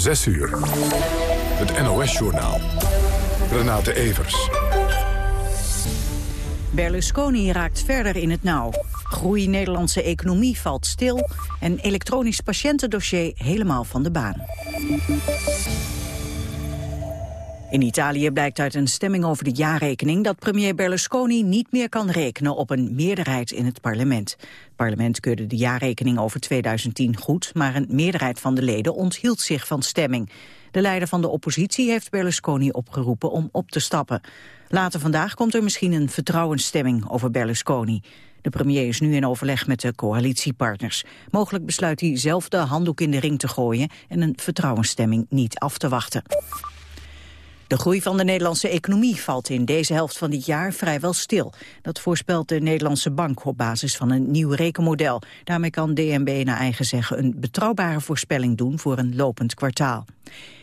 6 uur. Het NOS-journaal. Renate Evers. Berlusconi raakt verder in het nauw. Groei Nederlandse economie valt stil... en elektronisch patiëntendossier helemaal van de baan. In Italië blijkt uit een stemming over de jaarrekening dat premier Berlusconi niet meer kan rekenen op een meerderheid in het parlement. Het parlement keurde de jaarrekening over 2010 goed, maar een meerderheid van de leden onthield zich van stemming. De leider van de oppositie heeft Berlusconi opgeroepen om op te stappen. Later vandaag komt er misschien een vertrouwensstemming over Berlusconi. De premier is nu in overleg met de coalitiepartners. Mogelijk besluit hij zelf de handdoek in de ring te gooien en een vertrouwensstemming niet af te wachten. De groei van de Nederlandse economie valt in deze helft van dit jaar vrijwel stil. Dat voorspelt de Nederlandse Bank op basis van een nieuw rekenmodel. Daarmee kan DNB naar eigen zeggen een betrouwbare voorspelling doen voor een lopend kwartaal.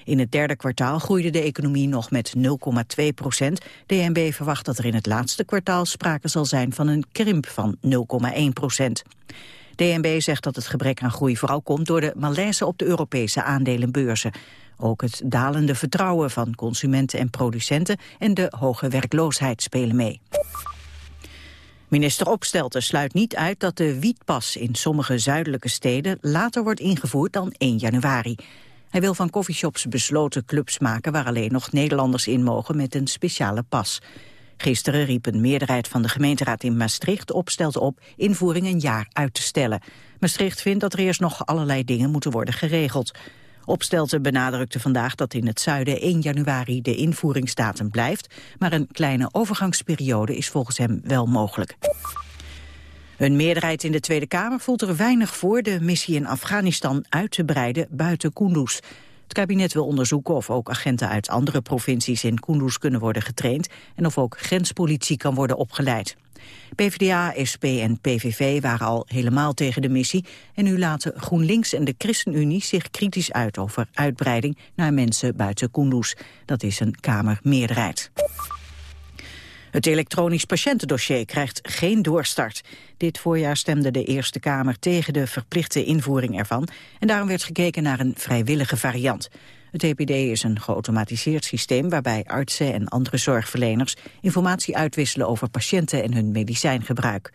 In het derde kwartaal groeide de economie nog met 0,2 procent. DNB verwacht dat er in het laatste kwartaal sprake zal zijn van een krimp van 0,1 procent. DNB zegt dat het gebrek aan groei vooral komt door de malaise op de Europese aandelenbeurzen. Ook het dalende vertrouwen van consumenten en producenten en de hoge werkloosheid spelen mee. Minister Opstelten sluit niet uit dat de wietpas in sommige zuidelijke steden later wordt ingevoerd dan 1 januari. Hij wil van coffeeshops besloten clubs maken waar alleen nog Nederlanders in mogen met een speciale pas. Gisteren riep een meerderheid van de gemeenteraad in Maastricht Opstelten op invoering een jaar uit te stellen. Maastricht vindt dat er eerst nog allerlei dingen moeten worden geregeld. Opstelten benadrukte vandaag dat in het zuiden 1 januari de invoeringsdatum blijft, maar een kleine overgangsperiode is volgens hem wel mogelijk. Een meerderheid in de Tweede Kamer voelt er weinig voor de missie in Afghanistan uit te breiden buiten Kunduz. Het kabinet wil onderzoeken of ook agenten uit andere provincies in Kunduz kunnen worden getraind en of ook grenspolitie kan worden opgeleid. PvdA, SP en PVV waren al helemaal tegen de missie en nu laten GroenLinks en de ChristenUnie zich kritisch uit over uitbreiding naar mensen buiten Kunduz. Dat is een Kamermeerderheid. Het elektronisch patiëntendossier krijgt geen doorstart. Dit voorjaar stemde de Eerste Kamer tegen de verplichte invoering ervan... en daarom werd gekeken naar een vrijwillige variant. Het EPD is een geautomatiseerd systeem waarbij artsen en andere zorgverleners informatie uitwisselen over patiënten en hun medicijngebruik.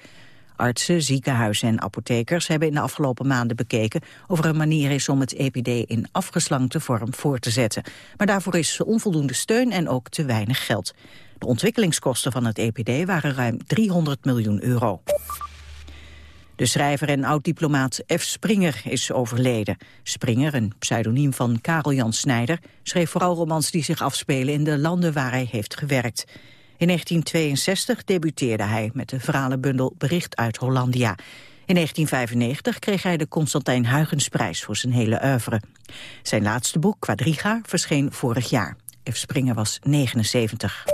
Artsen, ziekenhuizen en apothekers hebben in de afgelopen maanden bekeken of er een manier is om het EPD in afgeslankte vorm voor te zetten. Maar daarvoor is onvoldoende steun en ook te weinig geld. De ontwikkelingskosten van het EPD waren ruim 300 miljoen euro. De schrijver en oud-diplomaat F. Springer is overleden. Springer, een pseudoniem van Karel Jan Snijder... schreef vooral romans die zich afspelen in de landen waar hij heeft gewerkt. In 1962 debuteerde hij met de verhalenbundel Bericht uit Hollandia. In 1995 kreeg hij de Constantijn Huygensprijs voor zijn hele oeuvre. Zijn laatste boek, Quadriga, verscheen vorig jaar. F. Springer was 79.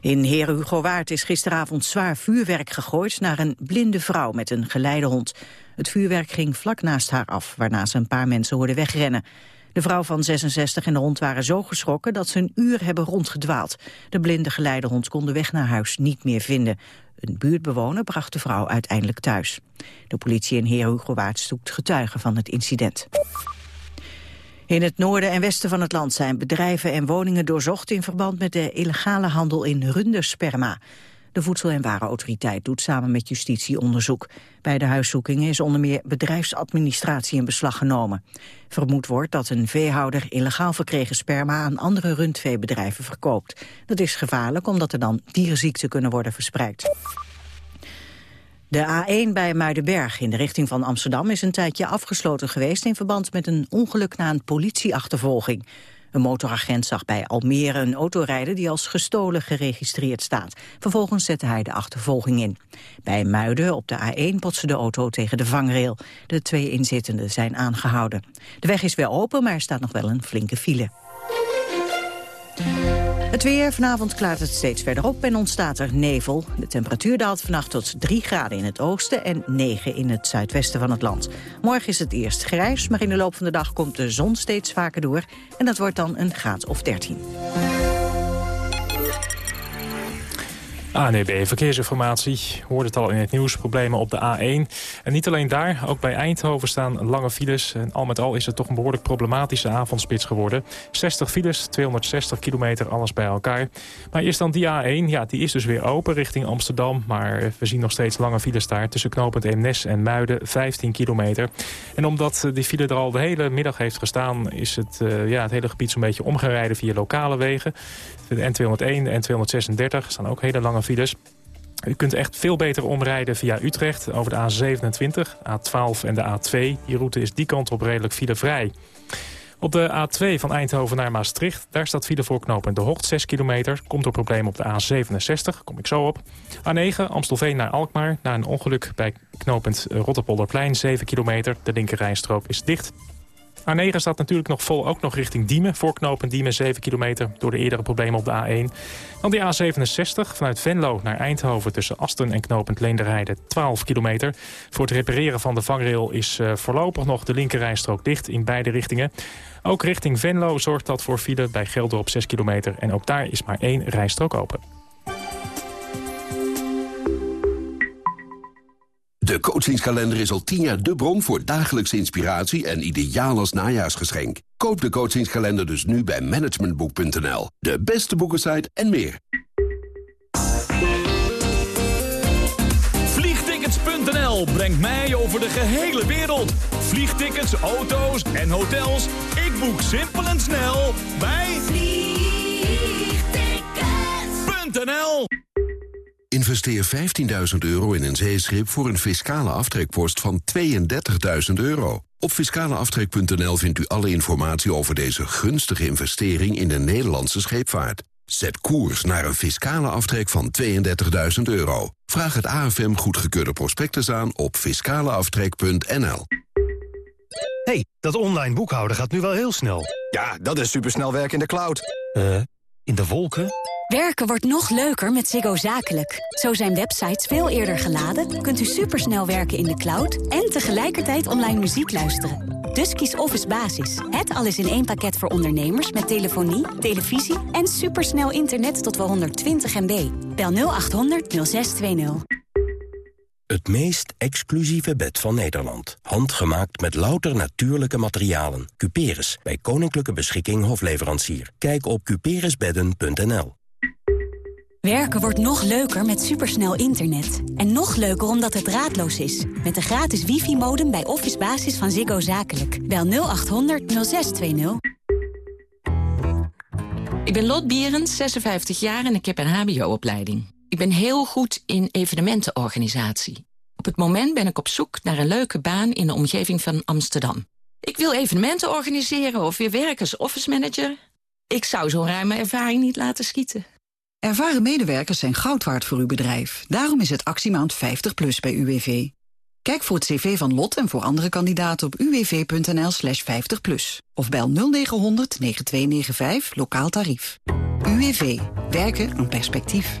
In Heer Hugo Waard is gisteravond zwaar vuurwerk gegooid naar een blinde vrouw met een geleidehond. Het vuurwerk ging vlak naast haar af, waarna ze een paar mensen hoorden wegrennen. De vrouw van 66 en de hond waren zo geschrokken dat ze een uur hebben rondgedwaald. De blinde geleidehond kon de weg naar huis niet meer vinden. Een buurtbewoner bracht de vrouw uiteindelijk thuis. De politie in Heer Hugo Waard zoekt getuigen van het incident. In het noorden en westen van het land zijn bedrijven en woningen doorzocht in verband met de illegale handel in rundersperma. De Voedsel- en Warenautoriteit doet samen met justitie onderzoek. Bij de huiszoekingen is onder meer bedrijfsadministratie in beslag genomen. Vermoed wordt dat een veehouder illegaal verkregen sperma aan andere rundveebedrijven verkoopt. Dat is gevaarlijk omdat er dan dierziekten kunnen worden verspreid. De A1 bij Muidenberg in de richting van Amsterdam is een tijdje afgesloten geweest in verband met een ongeluk na een politieachtervolging. Een motoragent zag bij Almere een auto rijden die als gestolen geregistreerd staat. Vervolgens zette hij de achtervolging in. Bij Muiden op de A1 botste de auto tegen de vangrail. De twee inzittenden zijn aangehouden. De weg is weer open, maar er staat nog wel een flinke file. Het weer, vanavond klaart het steeds verder op en ontstaat er nevel. De temperatuur daalt vannacht tot 3 graden in het oosten en 9 in het zuidwesten van het land. Morgen is het eerst grijs, maar in de loop van de dag komt de zon steeds vaker door. En dat wordt dan een graad of 13. ANEB Verkeersinformatie. Hoorde het al in het nieuws. Problemen op de A1. En niet alleen daar. Ook bij Eindhoven staan lange files. En al met al is het toch een behoorlijk problematische avondspits geworden. 60 files, 260 kilometer, alles bij elkaar. Maar eerst dan die A1. Ja, die is dus weer open richting Amsterdam. Maar we zien nog steeds lange files daar. Tussen knooppunt Eemnes en Muiden, 15 kilometer. En omdat die file er al de hele middag heeft gestaan... is het, uh, ja, het hele gebied zo'n beetje omgereden via lokale wegen. De N201 en N236 staan ook hele lange files. U kunt echt veel beter omrijden via Utrecht over de A27, A12 en de A2. Die route is die kant op redelijk filevrij. Op de A2 van Eindhoven naar Maastricht, daar staat file voor knooppunt De Hocht, 6 kilometer. Komt door probleem op de A67, kom ik zo op. A9, Amstelveen naar Alkmaar, na een ongeluk bij knooppunt Rotterpolderplein, 7 kilometer. De linkerrijstrook is dicht. A9 staat natuurlijk nog vol, ook nog richting Diemen. Voorknopend Diemen 7 kilometer door de eerdere problemen op de A1. Dan die A67 vanuit Venlo naar Eindhoven tussen Asten en knopend Leenderheide 12 kilometer. Voor het repareren van de vangrail is uh, voorlopig nog de linkerrijstrook dicht in beide richtingen. Ook richting Venlo zorgt dat voor file bij Geldorp 6 kilometer. En ook daar is maar één rijstrook open. De coachingskalender is al tien jaar de bron voor dagelijkse inspiratie en ideaal als najaarsgeschenk. Koop de coachingskalender dus nu bij managementboek.nl. De beste boekensite en meer. Vliegtickets.nl brengt mij over de gehele wereld. Vliegtickets, auto's en hotels. Ik boek simpel en snel bij Vliegtickets.nl Investeer 15.000 euro in een zeeschip voor een fiscale aftrekpost van 32.000 euro. Op fiscaleaftrek.nl vindt u alle informatie over deze gunstige investering in de Nederlandse scheepvaart. Zet koers naar een fiscale aftrek van 32.000 euro. Vraag het AFM goedgekeurde prospectus aan op fiscaleaftrek.nl. hey, dat online boekhouden gaat nu wel heel snel. Ja, dat is supersnel werken in de cloud. Eh, in de wolken? Werken wordt nog leuker met Ziggo Zakelijk. Zo zijn websites veel eerder geladen, kunt u supersnel werken in de cloud... en tegelijkertijd online muziek luisteren. Dus kies Office Basis. Het alles in één pakket voor ondernemers met telefonie, televisie... en supersnel internet tot wel 120 MB. Bel 0800 0620. Het meest exclusieve bed van Nederland. Handgemaakt met louter natuurlijke materialen. Cuperus, bij Koninklijke Beschikking Hofleverancier. Kijk op cuperusbedden.nl. Werken wordt nog leuker met supersnel internet. En nog leuker omdat het draadloos is. Met de gratis wifi-modem bij Office Basis van Ziggo Zakelijk. Bel 0800 0620. Ik ben Lot Bierens, 56 jaar en ik heb een hbo-opleiding. Ik ben heel goed in evenementenorganisatie. Op het moment ben ik op zoek naar een leuke baan in de omgeving van Amsterdam. Ik wil evenementen organiseren of weer werken als office manager. Ik zou zo'n ruime ervaring niet laten schieten. Ervaren medewerkers zijn goud waard voor uw bedrijf. Daarom is het actiemaand 50 plus bij UWV. Kijk voor het cv van Lot en voor andere kandidaten op uwv.nl slash 50 plus. Of bel 0900 9295 lokaal tarief. UWV. Werken aan perspectief.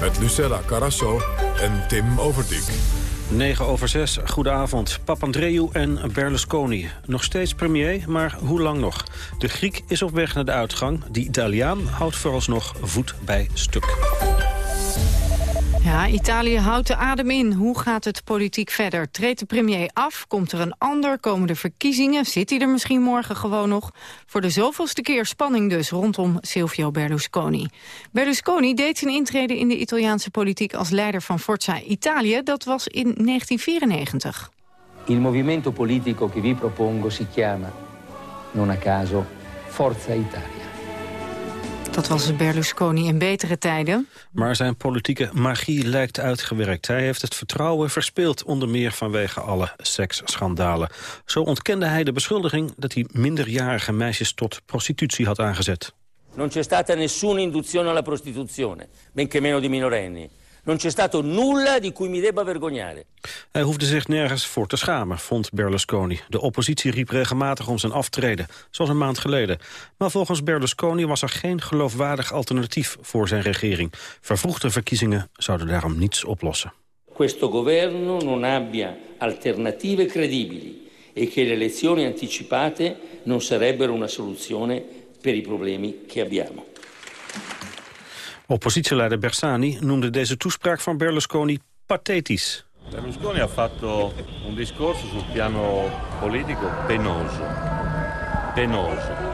Met Lucella Carasso en Tim Overdijk. 9 over 6, goedenavond. Papandreou en Berlusconi. Nog steeds premier, maar hoe lang nog? De Griek is op weg naar de uitgang. De Italiaan houdt vooralsnog voet bij stuk. Ja, Italië houdt de adem in. Hoe gaat het politiek verder? Treedt de premier af? Komt er een ander? Komen er verkiezingen? Zit hij er misschien morgen gewoon nog? Voor de zoveelste keer spanning dus rondom Silvio Berlusconi. Berlusconi deed zijn intrede in de Italiaanse politiek als leider van Forza Italië. Dat was in 1994. Il movimento politico che vi propongo si chiama, non a caso, Forza Italia. Dat was Berlusconi in betere tijden. Maar zijn politieke magie lijkt uitgewerkt. Hij heeft het vertrouwen verspeeld, onder meer vanwege alle seksschandalen. Zo ontkende hij de beschuldiging dat hij minderjarige meisjes tot prostitutie had aangezet. Non c'è stata nessuna induzione alla prostituzione, benché meno di minorenni. Non c'è stato nulla di cui mi debba vergognare. Hij hoefde zich nergens voor te schamen, vond Berlusconi. De oppositie riep regelmatig om zijn aftreden, zoals een maand geleden. Maar volgens Berlusconi was er geen geloofwaardig alternatief voor zijn regering. Vervroegde verkiezingen zouden daarom niets oplossen. Questo governo non abbia alternative credibili e che le elezioni anticipate non sarebbero una soluzione per i problemi che abbiamo. Oppositieleider Bersani noemde deze toespraak van Berlusconi pathetisch. Berlusconi ha fatto un discorso sul piano politico penoso. Penoso.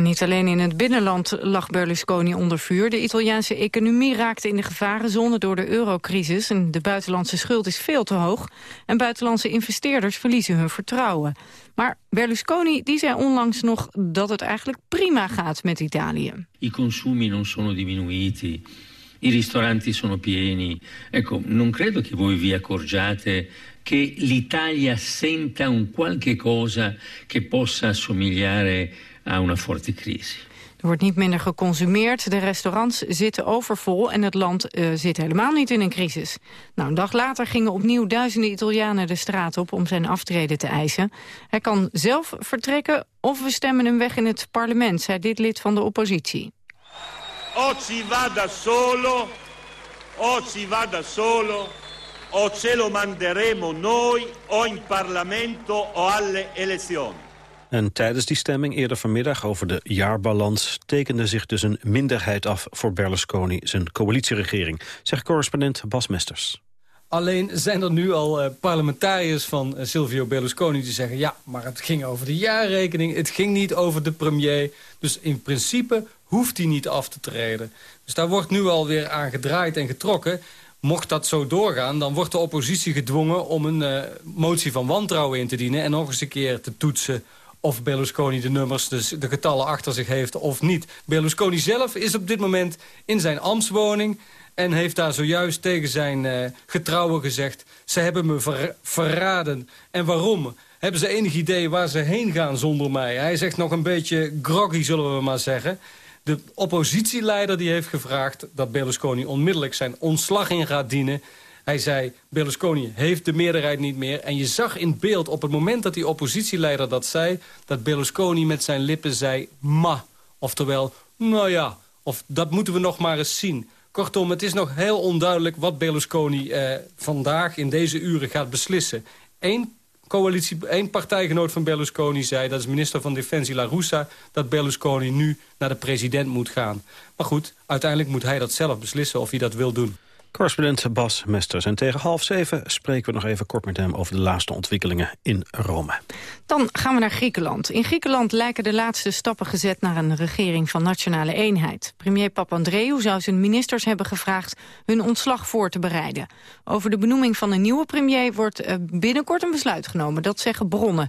Niet alleen in het binnenland lag Berlusconi onder vuur. De Italiaanse economie raakte in de gevarenzone door de eurocrisis. En de buitenlandse schuld is veel te hoog. En buitenlandse investeerders verliezen hun vertrouwen. Maar Berlusconi die zei onlangs nog dat het eigenlijk prima gaat met Italië. I consumi non sono diminuiti. I ristoranti sono pieni. Ecco, non credo che voi vi accorgiate che l'Italia senta un qualche cosa che possa assomigliare a una forte crisi. Er wordt niet minder geconsumeerd, de restaurants zitten overvol... en het land uh, zit helemaal niet in een crisis. Nou, een dag later gingen opnieuw duizenden Italianen de straat op... om zijn aftreden te eisen. Hij kan zelf vertrekken of we stemmen hem weg in het parlement... zei dit lid van de oppositie. O ci vada solo, o ci vada solo... o ce lo manderemo noi o in Parlamento o alle elezioni. En tijdens die stemming eerder vanmiddag over de jaarbalans... tekende zich dus een minderheid af voor Berlusconi zijn coalitieregering... zegt correspondent Bas Mesters. Alleen zijn er nu al uh, parlementariërs van uh, Silvio Berlusconi die zeggen... ja, maar het ging over de jaarrekening, het ging niet over de premier. Dus in principe hoeft hij niet af te treden. Dus daar wordt nu alweer aan gedraaid en getrokken. Mocht dat zo doorgaan, dan wordt de oppositie gedwongen... om een uh, motie van wantrouwen in te dienen... en nog eens een keer te toetsen of Berlusconi de nummers, dus de getallen achter zich heeft of niet. Berlusconi zelf is op dit moment in zijn ambtswoning... en heeft daar zojuist tegen zijn uh, getrouwen gezegd... ze hebben me ver verraden. En waarom? Hebben ze enig idee waar ze heen gaan zonder mij? Hij zegt nog een beetje groggy, zullen we maar zeggen... De oppositieleider die heeft gevraagd dat Berlusconi onmiddellijk zijn ontslag in gaat dienen. Hij zei, Berlusconi heeft de meerderheid niet meer. En je zag in beeld op het moment dat die oppositieleider dat zei... dat Berlusconi met zijn lippen zei, ma. Oftewel, nou ja, of dat moeten we nog maar eens zien. Kortom, het is nog heel onduidelijk wat Berlusconi eh, vandaag in deze uren gaat beslissen. Eén coalitie, één partijgenoot van Berlusconi zei... dat is minister van Defensie La Russa... dat Berlusconi nu naar de president moet gaan. Maar goed, uiteindelijk moet hij dat zelf beslissen of hij dat wil doen. Correspondent Bas Mesters. En tegen half zeven spreken we nog even kort met hem... over de laatste ontwikkelingen in Rome. Dan gaan we naar Griekenland. In Griekenland lijken de laatste stappen gezet naar een regering van nationale eenheid. Premier Papandreou zou zijn ministers hebben gevraagd hun ontslag voor te bereiden. Over de benoeming van een nieuwe premier wordt eh, binnenkort een besluit genomen. Dat zeggen bronnen.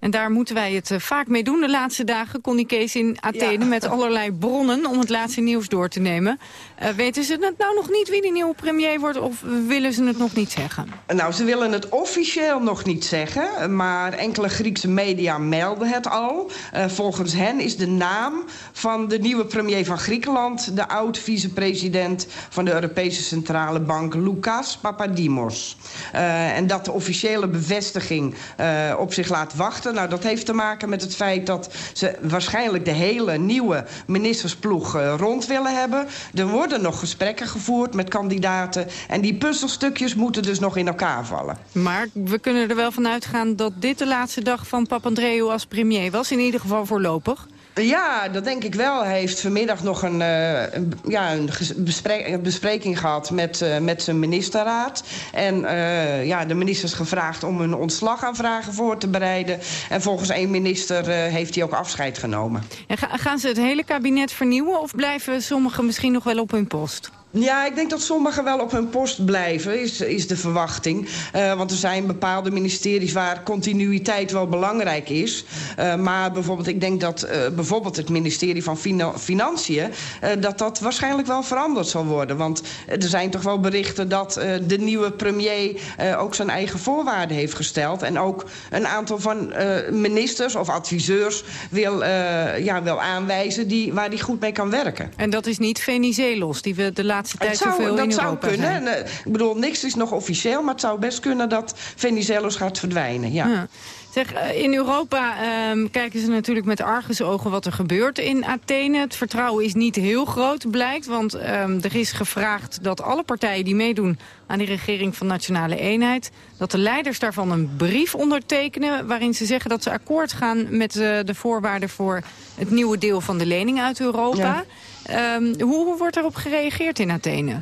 En daar moeten wij het eh, vaak mee doen de laatste dagen. Connie Kees in Athene met allerlei bronnen om het laatste nieuws door te nemen. Uh, weten ze het nou nog niet wie die nieuwe premier wordt of willen ze het nog niet zeggen? Nou, ze willen het officieel nog niet zeggen. Maar enkele Griekse media melden het al. Uh, volgens hen is de naam van de nieuwe premier van Griekenland... de oud-vicepresident van de Europese Centrale Bank, Lucas Papadimos. Uh, en dat de officiële bevestiging uh, op zich laat wachten... nou, dat heeft te maken met het feit dat ze waarschijnlijk de hele nieuwe ministersploeg rond willen hebben. Er worden nog gesprekken gevoerd met kandidaten... en die puzzelstukjes moeten dus nog in elkaar vallen. Maar we kunnen er wel van uitgaan dat dit de laatste dag van Papandreou als premier was, in ieder geval voorlopig. Ja, dat denk ik wel. Hij heeft vanmiddag nog een, uh, een ja, een, besprek een, bespreking gehad met, uh, met zijn ministerraad. En uh, ja, de ministers gevraagd om hun ontslagaanvragen voor te bereiden. En volgens één minister heeft hij ook afscheid genomen. En ga, gaan ze het hele kabinet vernieuwen of blijven sommigen misschien nog wel op hun post? Ja, ik denk dat sommigen wel op hun post blijven, is, is de verwachting. Uh, want er zijn bepaalde ministeries waar continuïteit wel belangrijk is. Uh, maar bijvoorbeeld, ik denk dat uh, bijvoorbeeld het ministerie van Finan Financiën... dat dat waarschijnlijk wel veranderd zal worden. Want er zijn toch wel berichten dat de nieuwe premier... ook zijn eigen voorwaarden heeft gesteld. En ook een aantal van ministers of adviseurs wil, ja, wil aanwijzen... Die, waar hij goed mee kan werken. En dat is niet Venizelos, die we de laatste laatste tijd zou, zoveel dat in zou Europa kunnen. zijn. Ik bedoel, niks is nog officieel, maar het zou best kunnen dat Venizelos gaat verdwijnen. Ja. Ja. Zeg, eh, in Europa ehm, kijken ze natuurlijk met argusogen wat er gebeurt in Athene. Het vertrouwen is niet heel groot, blijkt. Want ehm, er is gevraagd dat alle partijen die meedoen aan die regering van Nationale Eenheid... dat de leiders daarvan een brief ondertekenen... waarin ze zeggen dat ze akkoord gaan met eh, de voorwaarden voor het nieuwe deel van de lening uit Europa. Ehm, hoe, hoe wordt erop gereageerd in Athene?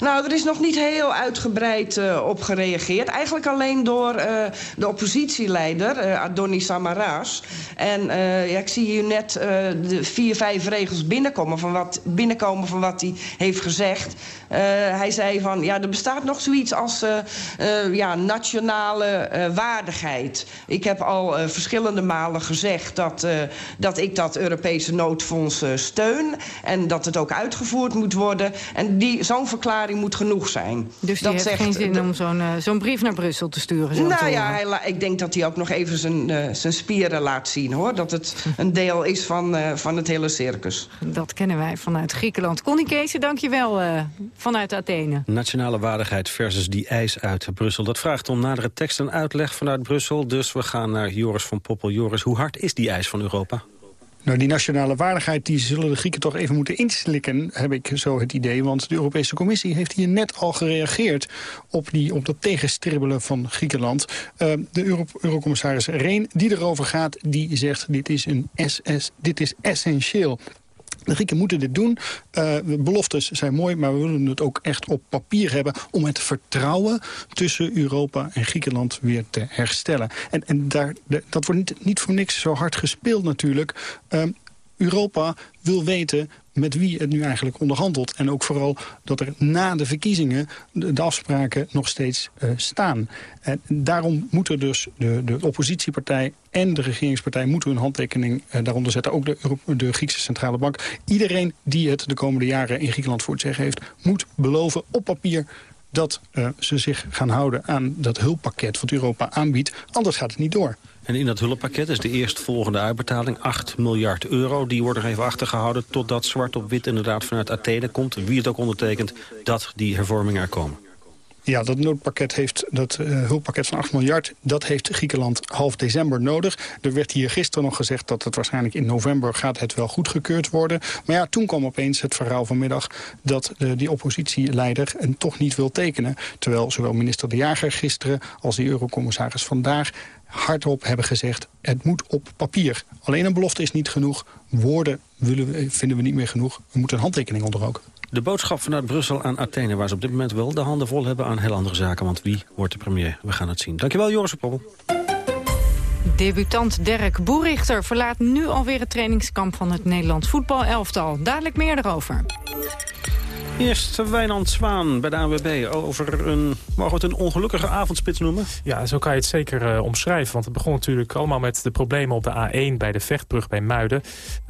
Nou, er is nog niet heel uitgebreid uh, op gereageerd. Eigenlijk alleen door uh, de oppositieleider, uh, Adonis Samaras. En ja, ik zie hier net de vier, vijf regels binnenkomen van wat, binnenkomen van wat hij heeft gezegd. hij zei van, ja, er bestaat nog zoiets als ja, nationale waardigheid. Ik heb al verschillende malen gezegd dat, dat ik dat Europese noodfonds steun. En dat het ook uitgevoerd moet worden. En die zo'n verklaring moet genoeg zijn. Dus die dat heeft geen zin om zo'n uh, zo'n brief naar Brussel te sturen? Zo nou ja, hij ik denk dat hij ook nog even zijn, uh, zijn spieren laat zien, hoor. Dat het een deel is van, uh, van het hele circus. Dat kennen wij vanuit Griekenland. Connie Kees, dank je wel vanuit Athene. Nationale waardigheid versus die eis uit Brussel. Dat vraagt om nadere tekst en uitleg vanuit Brussel. Dus we gaan naar Joris van Poppel. Joris, hoe hard is die eis van Europa? Nou, die nationale waardigheid die zullen de Grieken toch even moeten inslikken, heb ik zo het idee. Want de Europese Commissie heeft hier net al gereageerd op, die, op dat tegenstribbelen van Griekenland. Uh, de Euro Eurocommissaris Reen, die erover gaat, die zegt dit is, een SS, dit is essentieel. De Grieken moeten dit doen. Uh, beloftes zijn mooi, maar we willen het ook echt op papier hebben... om het vertrouwen tussen Europa en Griekenland weer te herstellen. En, en daar, dat wordt niet, niet voor niks zo hard gespeeld natuurlijk. Uh, Europa wil weten met wie het nu eigenlijk onderhandelt. En ook vooral dat er na de verkiezingen de, afspraken nog steeds uh, staan. En daarom moeten dus de, de oppositiepartij en de regeringspartij... moeten hun handtekening uh, daaronder zetten. Ook de, de Griekse Centrale Bank. Iedereen die het de komende jaren in Griekenland voor het zeggen heeft... moet beloven op papier dat uh, ze zich gaan houden aan dat hulppakket wat Europa aanbiedt. Anders gaat het niet door. En in dat hulppakket is de eerstvolgende uitbetaling 8 miljard euro. Die wordt er even achtergehouden totdat zwart op wit inderdaad vanuit Athene komt. Wie het ook ondertekent, dat die hervormingen er komen. Ja, dat noodpakket heeft, dat uh, hulppakket van 8 miljard, dat heeft Griekenland half december nodig. Er werd hier gisteren nog gezegd dat het waarschijnlijk in november gaat het wel goedgekeurd worden. Maar ja, toen kwam opeens het verhaal vanmiddag dat uh, die oppositieleider en toch niet wil tekenen. Terwijl zowel minister De Jager gisteren als die eurocommissaris vandaag hardop hebben gezegd, het moet op papier. Alleen een belofte is niet genoeg. Woorden vinden we niet meer genoeg. We moeten een handtekening onder ook. De boodschap vanuit Brussel aan Athene... waar ze op dit moment wel de handen vol hebben aan heel andere zaken. Want wie wordt de premier? We gaan het zien. Dankjewel, Joris Poppel. Debutant Dirk Boerichter verlaat nu alweer het trainingskamp van het Nederlands voetbalelftal. Dadelijk meer erover. Eerst Wijnand Zwaan bij de ANWB over een, mogen we het een ongelukkige avondspits noemen? Ja, zo kan je het zeker uh, omschrijven. Want het begon natuurlijk allemaal met de problemen op de A1 bij de Vechtbrug bij Muiden.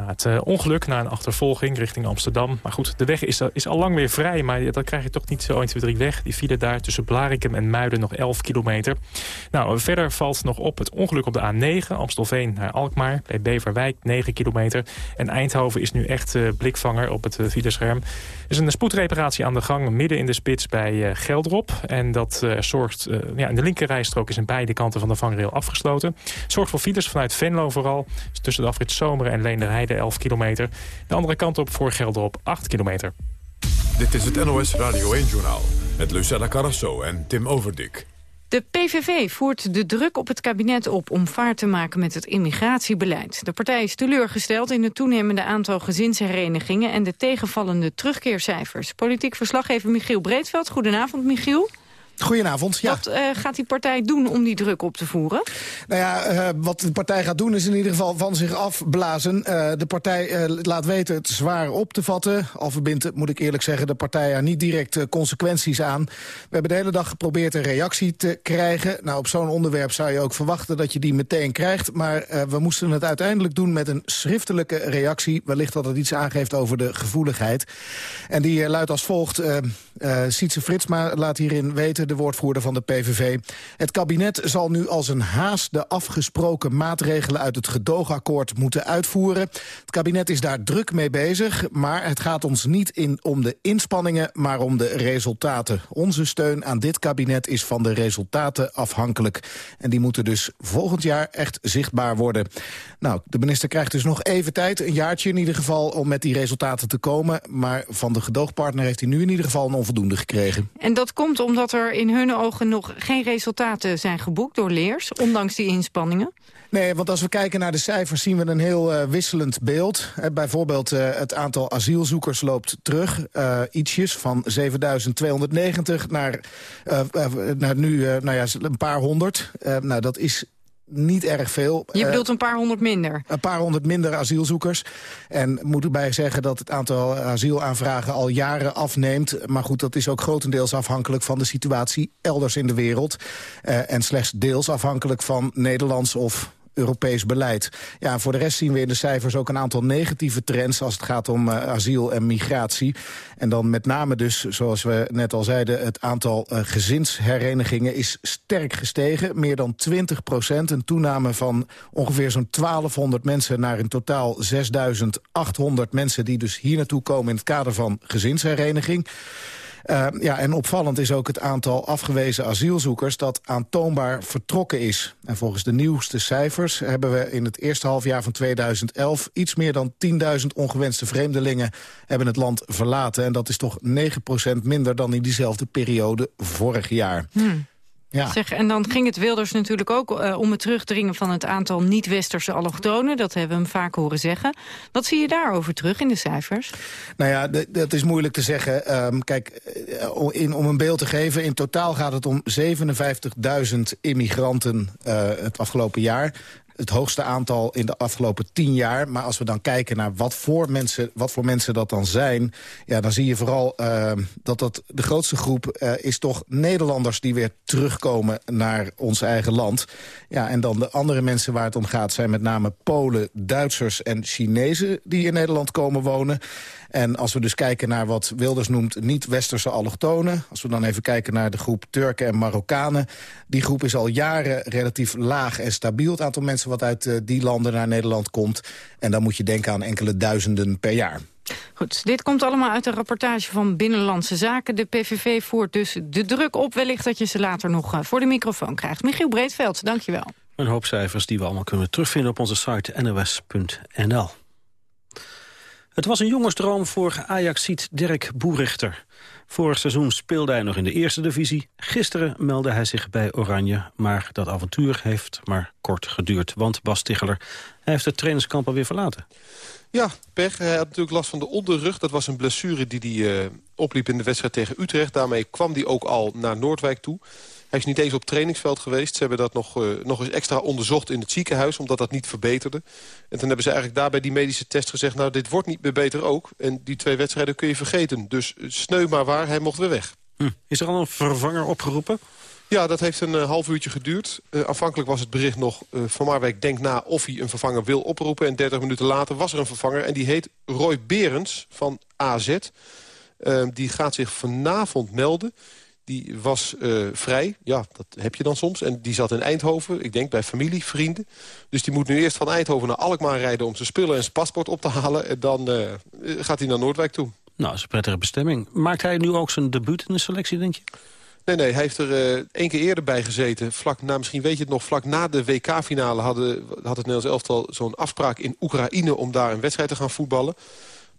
Het uh, ongeluk na een achtervolging richting Amsterdam. Maar goed, de weg is, is al lang weer vrij, maar dat krijg je toch niet zo 1, 2, 3 weg. Die file daar tussen Blarikum en Muiden nog 11 kilometer. Nou, verder valt nog op het ongeluk op de A9, Amstelveen naar Alkmaar. Bij Beverwijk 9 kilometer. En Eindhoven is nu echt uh, blikvanger op het filescherm. Er is een spoed reparatie aan de gang midden in de spits bij uh, Geldrop. En dat uh, zorgt, uh, ja, de linkerrijstrook is aan beide kanten van de vangrail afgesloten. Zorgt voor files vanuit Venlo vooral. Dus tussen de afrit Zomeren en Leenderheide 11 kilometer. De andere kant op voor Geldrop 8 kilometer. Dit is het NOS Radio 1-journaal met Lucella Carrasso en Tim Overdik. De PVV voert de druk op het kabinet op om vaart te maken met het immigratiebeleid. De partij is teleurgesteld in het toenemende aantal gezinsherenigingen en de tegenvallende terugkeercijfers. Politiek verslaggever Michiel Breedveld. Goedenavond, Michiel. Goedenavond, ja. Wat uh, gaat die partij doen om die druk op te voeren? Nou ja, uh, wat de partij gaat doen is in ieder geval van zich afblazen. Uh, de partij laat weten het zwaar op te vatten. Al verbindt, moet ik eerlijk zeggen, de partij er niet direct consequenties aan. We hebben de hele dag geprobeerd een reactie te krijgen. Nou, op zo'n onderwerp zou je ook verwachten dat je die meteen krijgt. Maar we moesten het uiteindelijk doen met een schriftelijke reactie. Wellicht dat het iets aangeeft over de gevoeligheid. En die luidt als volgt. Sietse Fritsma laat hierin weten de woordvoerder van de PVV. Het kabinet zal nu als een haas de afgesproken maatregelen uit het gedoogakkoord moeten uitvoeren. Het kabinet is daar druk mee bezig, maar het gaat ons niet in om de inspanningen, maar om de resultaten. Onze steun aan dit kabinet is van de resultaten afhankelijk. En die moeten dus volgend jaar echt zichtbaar worden. Nou, de minister krijgt dus nog even tijd, een jaartje in ieder geval, om met die resultaten te komen. Maar van de gedoogpartner heeft hij nu in ieder geval een onvoldoende gekregen. En dat komt omdat er in hun ogen nog geen resultaten zijn geboekt door leers, ondanks die inspanningen? Nee, want als we kijken naar de cijfers zien we een heel uh, wisselend beeld. Uh, bijvoorbeeld uh, het aantal asielzoekers loopt terug, ietsjes, van 7.290 naar, naar nu nou ja, een paar honderd. nou, dat is niet erg veel. Je bedoelt een paar honderd minder? Een paar honderd minder asielzoekers. En moet erbij zeggen dat het aantal asielaanvragen al jaren afneemt. Maar goed, dat is ook grotendeels afhankelijk van de situatie elders in de wereld. Uh, en slechts deels afhankelijk van Nederlands of Europees beleid. Ja, voor de rest zien we in de cijfers ook een aantal negatieve trends... als het gaat om uh, asiel en migratie. En dan met name dus, zoals we net al zeiden... het aantal uh, gezinsherenigingen is sterk gestegen. Meer dan 20 procent. Een toename van ongeveer zo'n 1200 mensen... naar in totaal 6800 mensen die dus hier naartoe komen... in het kader van gezinshereniging. Uh, ja, en opvallend is ook het aantal afgewezen asielzoekers... dat aantoonbaar vertrokken is. En volgens de nieuwste cijfers hebben we in het eerste halfjaar van 2011... iets meer dan 10.000 ongewenste vreemdelingen hebben het land verlaten. En dat is toch 9% minder dan in diezelfde periode vorig jaar. Hmm. Ja. Zeg, en dan ging het Wilders natuurlijk ook uh, om het terugdringen van het aantal niet-westerse allochtonen. Dat hebben we hem vaak horen zeggen. Wat zie je daarover terug in de cijfers? Nou ja, dat is moeilijk te zeggen. Um, kijk, eh, in, om een beeld te geven, in totaal gaat het om 57.000 immigranten uh, het afgelopen jaar het hoogste aantal in de afgelopen tien jaar. Maar als we dan kijken naar wat voor mensen, wat voor mensen dat dan zijn... Ja, dan zie je vooral uh, dat, dat de grootste groep uh, is toch Nederlanders... die weer terugkomen naar ons eigen land. Ja, en dan de andere mensen waar het om gaat... zijn met name Polen, Duitsers en Chinezen die in Nederland komen wonen. En als we dus kijken naar wat Wilders noemt niet-westerse allochtonen... als we dan even kijken naar de groep Turken en Marokkanen... die groep is al jaren relatief laag en stabiel. Het aantal mensen wat uit uh, die landen naar Nederland komt. En dan moet je denken aan enkele duizenden per jaar. Goed, dit komt allemaal uit een rapportage van Binnenlandse Zaken. De PVV voert dus de druk op. Wellicht dat je ze later nog uh, voor de microfoon krijgt. Michiel Breedveld, dankjewel. Een hoop cijfers die we allemaal kunnen terugvinden op onze site nos.nl. Het was een jongensdroom voor Ajaxiet Dirk Boerichter. Vorig seizoen speelde hij nog in de eerste divisie. Gisteren meldde hij zich bij Oranje. Maar dat avontuur heeft maar kort geduurd. Want Bas Ticheler heeft het trainingskamp alweer verlaten. Ja, pech. Hij had natuurlijk last van de onderrug. Dat was een blessure die hij uh, opliep in de wedstrijd tegen Utrecht. Daarmee kwam hij ook al naar Noordwijk toe. Hij is niet eens op trainingsveld geweest. Ze hebben dat nog, uh, nog eens extra onderzocht in het ziekenhuis... omdat dat niet verbeterde. En toen hebben ze eigenlijk daar bij die medische test gezegd... nou, dit wordt niet meer beter ook. En die twee wedstrijden kun je vergeten. Dus eh, sneu maar waar, hij mocht weer weg. Hm. Is er al een vervanger opgeroepen? Ja, dat heeft een uh, half uurtje geduurd. Uh, aanvankelijk was het bericht nog... Uh, Van Marwijk denkt na of hij een vervanger wil oproepen. En 30 minuten later was er een vervanger. En die heet Roy Berens van AZ. die gaat zich vanavond melden die was uh, vrij. Ja, dat heb je dan soms. En die zat in Eindhoven, ik denk bij familie, vrienden. Dus die moet nu eerst van Eindhoven naar Alkmaar rijden... om zijn spullen en zijn paspoort op te halen. En dan uh, gaat hij naar Noordwijk toe. Nou, dat is een prettige bestemming. Maakt hij nu ook zijn debuut in de selectie, denk je? Nee, nee, hij heeft er uh, één keer eerder bij gezeten. Vlak na, misschien weet je het nog, vlak na de WK-finale... had het Nederlands elftal zo'n afspraak in Oekraïne... om daar een wedstrijd te gaan voetballen.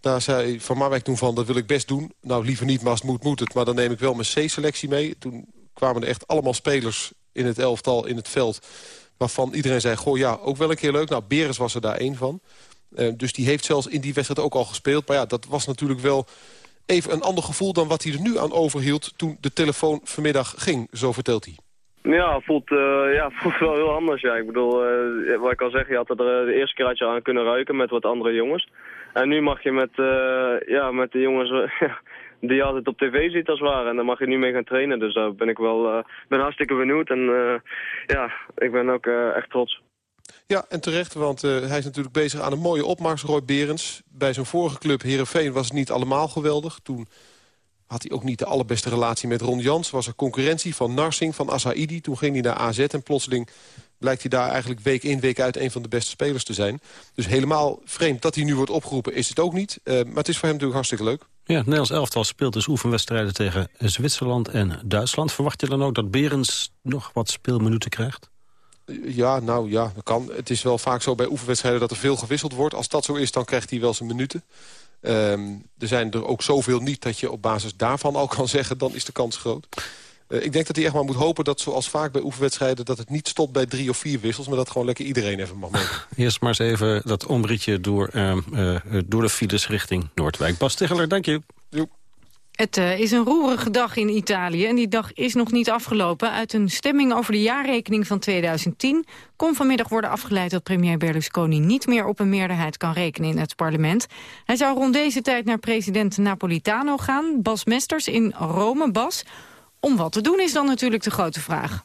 Daar zei Van Marwijk toen van, dat wil ik best doen. Nou, liever niet, maar als het moet, moet het. Maar dan neem ik wel mijn C-selectie mee. Toen kwamen er echt allemaal spelers in het elftal, in het veld... waarvan iedereen zei, goh, ja, ook wel een keer leuk. Nou, Beres was er daar één van. Uh, dus die heeft zelfs in die wedstrijd ook al gespeeld. Maar ja, dat was natuurlijk wel even een ander gevoel... dan wat hij er nu aan overhield toen de telefoon vanmiddag ging. Zo vertelt hij. Ja, voelt, uh, ja, voelt wel heel anders. Ja. Ik bedoel, uh, wat ik al zeg, je had er de eerste keer had je aan kunnen ruiken met wat andere jongens. En nu mag je met, uh, ja, met de jongens uh, die je altijd op tv ziet als het ware. En daar mag je nu mee gaan trainen. Dus daar ben ik wel uh, ben hartstikke benieuwd. En ja, ik ben ook echt trots. Ja, en terecht, want hij is natuurlijk bezig aan een mooie opmars, Roy Berens. Bij zijn vorige club, Herenveen, was het niet allemaal geweldig. Toen had hij ook niet de allerbeste relatie met Ron Jans. Was er concurrentie van Narsing, van Asaidi. Toen ging hij naar AZ en plotseling blijkt hij daar eigenlijk week in, week uit... een van de beste spelers te zijn. Dus helemaal vreemd dat hij nu wordt opgeroepen is het ook niet. Uh, maar het is voor hem natuurlijk hartstikke leuk. Ja, het Nederlands elftal speelt dus oefenwedstrijden tegen Zwitserland en Duitsland. Verwacht je dan ook dat Berens nog wat speelminuten krijgt? Ja, nou ja, dat kan. Het is wel vaak zo bij oefenwedstrijden dat er veel gewisseld wordt. Als dat zo is, dan krijgt hij wel zijn minuten. Um, er zijn er ook zoveel niet dat je op basis daarvan al kan zeggen... dan is de kans groot. Uh, ik denk dat hij echt maar moet hopen dat zoals vaak bij oefenwedstrijden... dat het niet stopt bij drie of vier wissels... maar dat gewoon lekker iedereen even mag meedoen. Eerst maar eens even dat omritje door, uh, uh, door de files richting Noordwijk. Bas Tegeler, dank je. Joep. Het uh, is een roerige dag in Italië en die dag is nog niet afgelopen. Uit een stemming over de jaarrekening van 2010 kon vanmiddag worden afgeleid dat premier Berlusconi niet meer op een meerderheid kan rekenen in het parlement. Hij zou rond deze tijd naar president Napolitano gaan, Bas Mesters in Rome. Bas, om wat te doen is dan natuurlijk de grote vraag.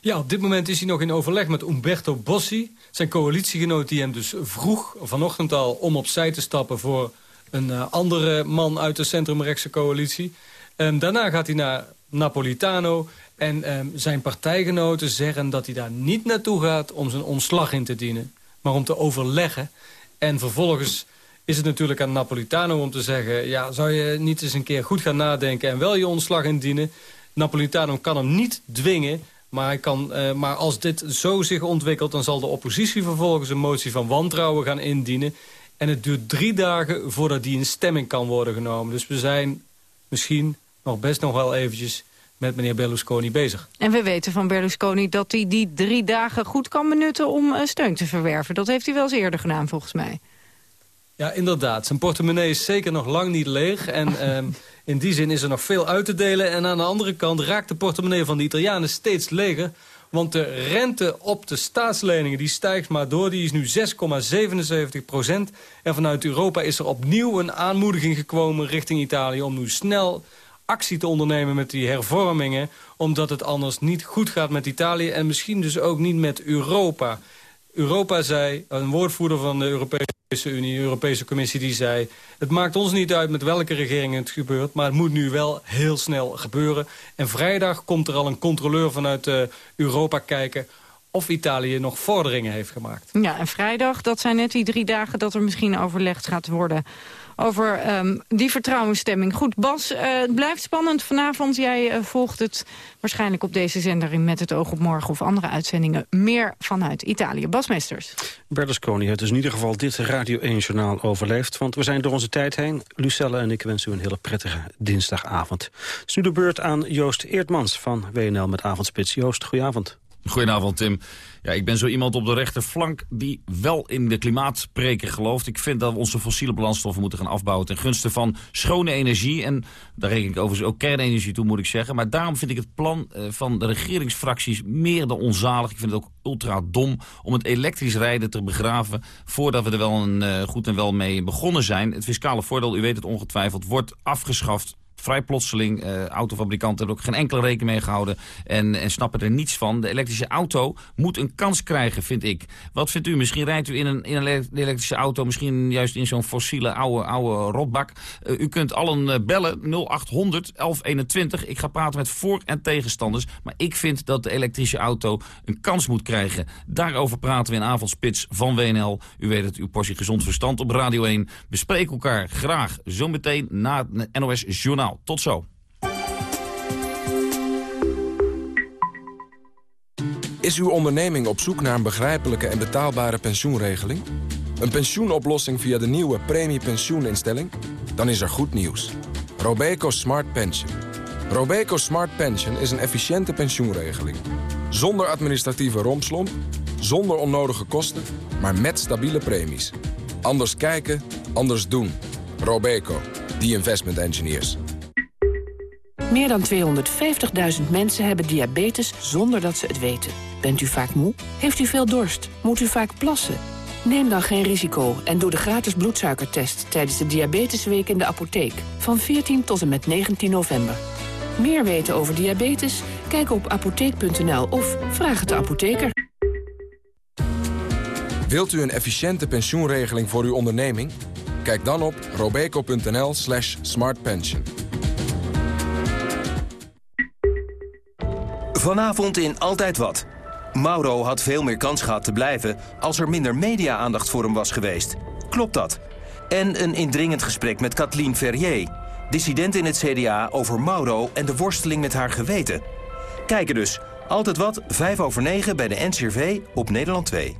Ja, op dit moment is hij nog in overleg met Umberto Bossi, zijn coalitiegenoot die hem dus vroeg vanochtend al om opzij te stappen voor een uh, andere man uit de centrumrechtse coalitie. Um, daarna gaat hij naar Napolitano en um, zijn partijgenoten zeggen dat hij daar niet naartoe gaat om zijn ontslag in te dienen. Maar om te overleggen. En vervolgens is het natuurlijk aan Napolitano om te zeggen... ja, zou je niet eens een keer goed gaan nadenken en wel je ontslag indienen? Napolitano kan hem niet dwingen, maar, hij kan, uh, maar als dit zo zich ontwikkelt... dan zal de oppositie vervolgens een motie van wantrouwen gaan indienen. En het duurt drie dagen voordat die in stemming kan worden genomen. Dus we zijn misschien nog best nog wel eventjes met meneer Berlusconi bezig. En we weten van Berlusconi dat hij die drie dagen goed kan benutten om uh, steun te verwerven. Dat heeft hij wel eens eerder gedaan volgens mij. Ja, inderdaad. Zijn portemonnee is zeker nog lang niet leeg. En um, in die zin is er nog veel uit te delen. En aan de andere kant raakt de portemonnee van de Italianen steeds leger. Want de rente op de staatsleningen die stijgt maar door. Die is nu 6,77 procent. En vanuit Europa is er opnieuw een aanmoediging gekomen richting Italië... om nu snel actie te ondernemen met die hervormingen... omdat het anders niet goed gaat met Italië... en misschien dus ook niet met Europa. Europa zei, een woordvoerder van de Europese Unie, de Europese Commissie, die zei... het maakt ons niet uit met welke regering het gebeurt... maar het moet nu wel heel snel gebeuren. En vrijdag komt er al een controleur vanuit uh, Europa kijken of Italië nog vorderingen heeft gemaakt. Ja, en vrijdag, dat zijn net die drie dagen dat er misschien overlegd gaat worden over um, die vertrouwensstemming. Goed, Bas, uh, het blijft spannend vanavond. Jij uh, volgt het waarschijnlijk op deze zender in Met het oog op morgen... of andere uitzendingen meer vanuit Italië. Bas Mesters. Berlusconi heeft dus in ieder geval dit Radio 1-journaal overleefd. Want we zijn door onze tijd heen. Lucelle en ik wensen u een hele prettige dinsdagavond. Het is nu de beurt aan Joost Eertmans van WNL met Avondspits. Joost, goedenavond. Goedenavond, Tim. Ja, ik ben zo iemand op de rechterflank die wel in de klimaatpreken gelooft. Ik vind dat we onze fossiele brandstoffen moeten gaan afbouwen ten gunste van schone energie. En daar reken ik overigens ook kernenergie toe, moet ik zeggen. Maar daarom vind ik het plan uh, van de regeringsfracties meer dan onzalig. Ik vind het ook ultra dom om het elektrisch rijden te begraven... voordat we er wel een, uh, goed en wel mee begonnen zijn. Het fiscale voordeel, u weet het ongetwijfeld, wordt afgeschaft vrij plotseling. Uh, autofabrikanten hebben ook geen enkele rekening mee gehouden en, en snappen er niets van. De elektrische auto moet een kans krijgen, vind ik. Wat vindt u? Misschien rijdt u in een, in een elektrische auto, misschien juist in zo'n fossiele oude, oude rotbak. Uh, u kunt allen uh, bellen 0800 1121. Ik ga praten met voor- en tegenstanders. Maar ik vind dat de elektrische auto een kans moet krijgen. Daarover praten we in Avondspits van WNL. U weet het, uw portie gezond verstand op Radio 1. Bespreek elkaar graag zometeen na het NOS Journaal. Tot zo. Is uw onderneming op zoek naar een begrijpelijke en betaalbare pensioenregeling? Een pensioenoplossing via de nieuwe premiepensioeninstelling? Dan is er goed nieuws. Robeco Smart Pension. Robeco Smart Pension is een efficiënte pensioenregeling. Zonder administratieve rompslomp, zonder onnodige kosten, maar met stabiele premies. Anders kijken, anders doen. Robeco, the investment engineers. Meer dan 250.000 mensen hebben diabetes zonder dat ze het weten. Bent u vaak moe? Heeft u veel dorst? Moet u vaak plassen? Neem dan geen risico en doe de gratis bloedsuikertest... tijdens de Diabetesweek in de apotheek. Van 14 tot en met 19 november. Meer weten over diabetes? Kijk op apotheek.nl of vraag het de apotheker. Wilt u een efficiënte pensioenregeling voor uw onderneming? Kijk dan op robeco.nl slash smartpension. Vanavond in Altijd Wat. Mauro had veel meer kans gehad te blijven... als er minder media-aandacht voor hem was geweest. Klopt dat? En een indringend gesprek met Kathleen Ferrier... dissident in het CDA over Mauro en de worsteling met haar geweten. Kijken dus. Altijd Wat, 5 over 9 bij de NCRV op Nederland 2.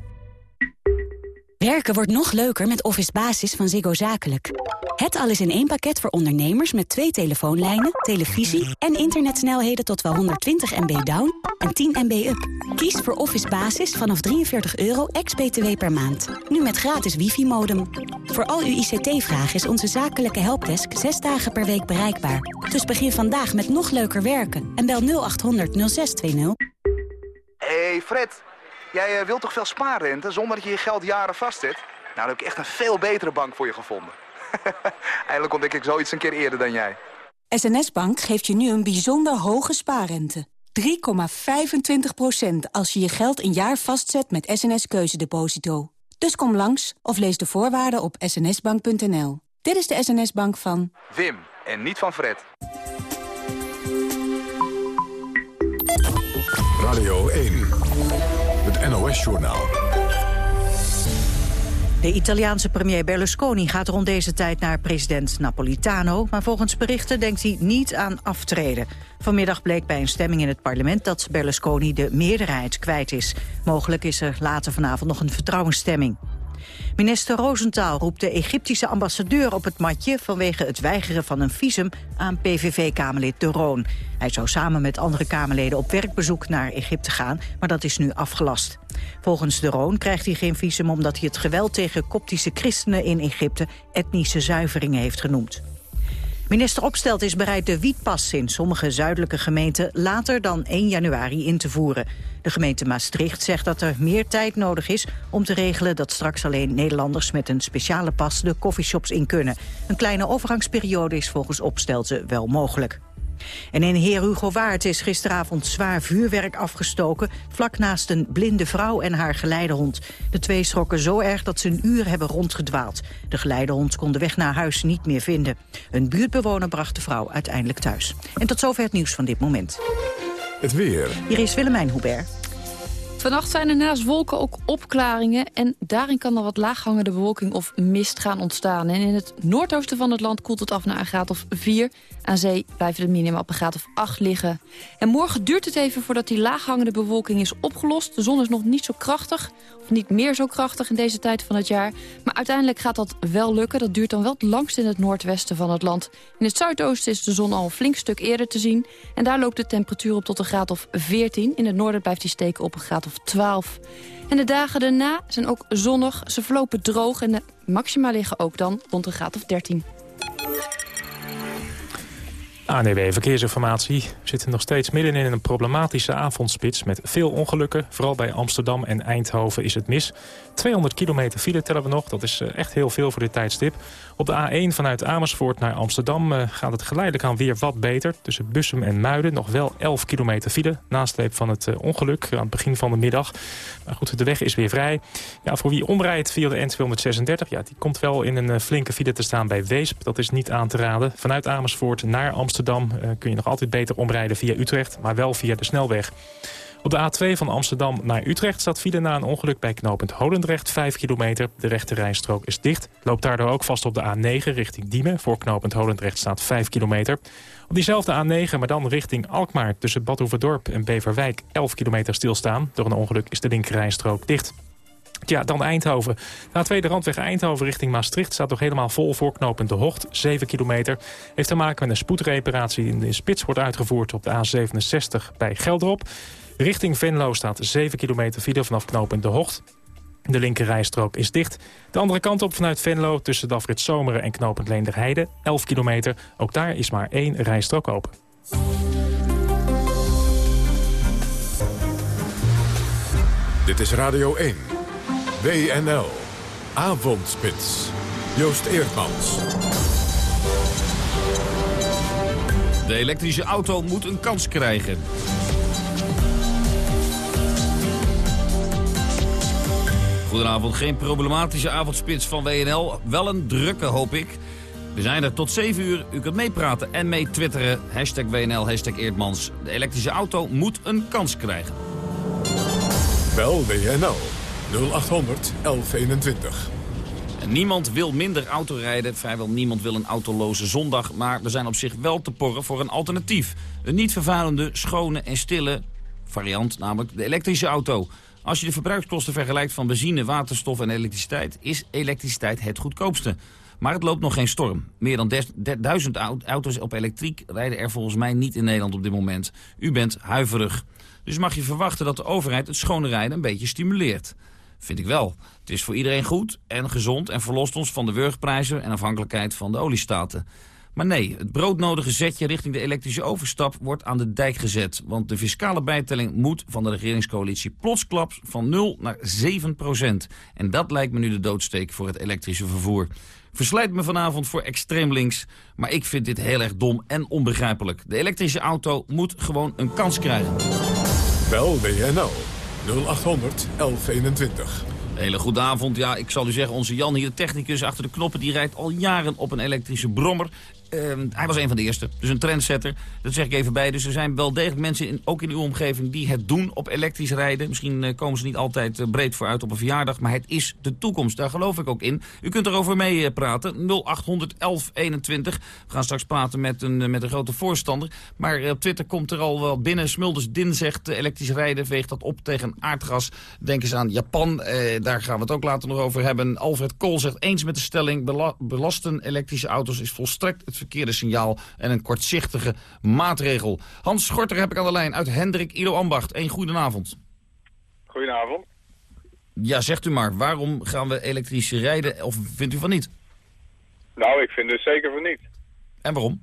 Werken wordt nog leuker met Office Basis van Ziggo Zakelijk. Het alles in één pakket voor ondernemers met twee telefoonlijnen, televisie... en internetsnelheden tot wel 120 MB down en 10 MB up. Kies voor Office Basis vanaf 43 euro ex-BTW per maand. Nu met gratis wifi-modem. Voor al uw ICT-vragen is onze zakelijke helpdesk 6 dagen per week bereikbaar. Dus begin vandaag met nog leuker werken en bel 0800 0620. hey Fred, jij eh, wilt toch veel spaarrente zonder dat je je geld jaren vastzet? Nou, dan heb ik echt een veel betere bank voor je gevonden. Eindelijk ontdek ik zoiets een keer eerder dan jij. SNS Bank geeft je nu een bijzonder hoge spaarrente. 3,25% als je je geld een jaar vastzet met SNS Keuzedeposito. Dus kom langs of lees de voorwaarden op snsbank.nl. Dit is de SNS Bank van... Wim, en niet van Fred. Radio 1, het NOS-journaal. De Italiaanse premier Berlusconi gaat rond deze tijd naar president Napolitano... maar volgens berichten denkt hij niet aan aftreden. Vanmiddag bleek bij een stemming in het parlement dat Berlusconi de meerderheid kwijt is. Mogelijk is er later vanavond nog een vertrouwensstemming. Minister Roosentaal roept de Egyptische ambassadeur op het matje... vanwege het weigeren van een visum aan PVV-kamerlid De Roon. Hij zou samen met andere Kamerleden op werkbezoek naar Egypte gaan... maar dat is nu afgelast. Volgens De Roon krijgt hij geen visum omdat hij het geweld tegen koptische christenen in Egypte... etnische zuiveringen heeft genoemd. Minister Opstelt is bereid de wietpas in sommige zuidelijke gemeenten later dan 1 januari in te voeren. De gemeente Maastricht zegt dat er meer tijd nodig is om te regelen dat straks alleen Nederlanders met een speciale pas de coffeeshops in kunnen. Een kleine overgangsperiode is volgens Opstelten wel mogelijk. En in Heer Hugo Waard is gisteravond zwaar vuurwerk afgestoken... vlak naast een blinde vrouw en haar geleidehond. De twee schrokken zo erg dat ze een uur hebben rondgedwaald. De geleidehond kon de weg naar huis niet meer vinden. Een buurtbewoner bracht de vrouw uiteindelijk thuis. En tot zover het nieuws van dit moment. Het weer. Hier is Willemijn Hubert. Vannacht zijn er naast wolken ook opklaringen... en daarin kan er wat laaghangende bewolking of mist gaan ontstaan. En in het noordoosten van het land koelt het af naar een graad of 4. Aan zee blijven de minima op een graad of 8 liggen. En morgen duurt het even voordat die laaghangende bewolking is opgelost. De zon is nog niet zo krachtig, of niet meer zo krachtig in deze tijd van het jaar. Maar uiteindelijk gaat dat wel lukken. Dat duurt dan wel het langst in het noordwesten van het land. In het zuidoosten is de zon al een flink stuk eerder te zien. En daar loopt de temperatuur op tot een graad of 14. In het noorden blijft die steken op een graad of 12. En de dagen daarna zijn ook zonnig. Ze verlopen droog en de maxima liggen ook dan rond een graad of 13. ANEW Verkeersinformatie. We zitten nog steeds midden in een problematische avondspits... met veel ongelukken. Vooral bij Amsterdam en Eindhoven is het mis. 200 kilometer file tellen we nog. Dat is eh, echt heel veel voor dit tijdstip. Op de A1 vanuit Amersfoort naar Amsterdam uh, gaat het geleidelijk aan weer wat beter. Tussen Bussum en Muiden nog wel 11 kilometer file. Nasleep van het uh, ongeluk aan het begin van de middag. Maar goed, de weg is weer vrij. Ja, voor wie omrijdt via de N236, ja, die komt wel in een uh, flinke file te staan bij Weesp. Dat is niet aan te raden. Vanuit Amersfoort naar Amsterdam kun je nog altijd beter omrijden via Utrecht. Maar wel via de snelweg. Op de A2 van Amsterdam naar Utrecht staat file na een ongeluk bij knooppunt Holendrecht 5 kilometer. De rechte rijstrook is dicht. Loopt daardoor ook vast op de A9 richting Diemen. Voor knooppunt Holendrecht staat 5 kilometer. Op diezelfde A9, maar dan richting Alkmaar tussen Badhoevedorp en Beverwijk 11 kilometer stilstaan. Door een ongeluk is de linker rijstrook dicht. Ja, dan Eindhoven. Na tweede randweg Eindhoven richting Maastricht staat nog helemaal vol voor knooppunt De Hocht. 7 kilometer. Heeft te maken met een spoedreparatie in de spits wordt uitgevoerd op de A67 bij Gelderop. Richting Venlo staat 7 kilometer file vanaf knooppunt De Hocht. De linkerrijstrook is dicht. De andere kant op vanuit Venlo tussen Dafrit Zomeren en knooppunt Leenderheide 11 kilometer. Ook daar is maar één rijstrook open. Dit is Radio 1. WNL. Avondspits. Joost Eerdmans. De elektrische auto moet een kans krijgen. Goedenavond, geen problematische avondspits van WNL. Wel een drukke, hoop ik. We zijn er tot 7 uur. U kunt meepraten en mee twitteren. Hashtag WNL, hashtag Eerdmans. De elektrische auto moet een kans krijgen. Bel WNL 0800 1121. En niemand wil minder autorijden, vrijwel niemand wil een autoloze zondag... maar we zijn op zich wel te porren voor een alternatief. Een niet vervuilende, schone en stille variant, namelijk de elektrische auto. Als je de verbruikskosten vergelijkt van benzine, waterstof en elektriciteit... is elektriciteit het goedkoopste. Maar het loopt nog geen storm. Meer dan duizend au- auto's op elektriek rijden er volgens mij niet in Nederland op dit moment. U bent huiverig. Dus mag je verwachten dat de overheid het schone rijden een beetje stimuleert. Vind ik wel. Het is voor iedereen goed en gezond en verlost ons van de wurgprijzen en afhankelijkheid van de oliestaten. Maar nee, het broodnodige zetje richting de elektrische overstap wordt aan de dijk gezet. Want de fiscale bijtelling moet van de regeringscoalitie plotsklaps van 0 naar 7 procent. En dat lijkt me nu de doodsteek voor het elektrische vervoer. Verslijt me vanavond voor extreem links, maar ik vind dit heel erg dom en onbegrijpelijk. De elektrische auto moet gewoon een kans krijgen. Bel WNL 0800 1121. Hele goede avond. Ja, ik zal u zeggen, onze Jan hier, de technicus achter de knoppen... die rijdt al jaren op een elektrische brommer. Ehm, hij was een van de eerste, dus een trendsetter. Dat zeg ik even bij. Dus er zijn wel degelijk mensen, in, ook in uw omgeving... die het doen op elektrisch rijden. Misschien eh, komen ze niet altijd eh, breed voor uit op een verjaardag... maar het is de toekomst, daar geloof ik ook in. U kunt erover mee eh, praten, 0800 1121. We gaan straks praten met een, eh, met een grote voorstander. Maar op Twitter komt er al wel binnen. Smulders Din zegt, elektrisch rijden veegt dat op tegen aardgas. Denk eens aan Japan, daar gaan we het ook later nog over hebben. Alfred Kool zegt eens met de stelling... bela- belasten elektrische auto's is volstrekt het verkeerde signaal... en een kortzichtige maatregel. Hans Schorter heb ik aan de lijn uit Hendrik Ido Ambacht. Een goedenavond. Goedenavond. Ja, zegt u maar, waarom gaan we elektrisch rijden of vindt u van niet? Nou, ik vind dus zeker van niet. En waarom?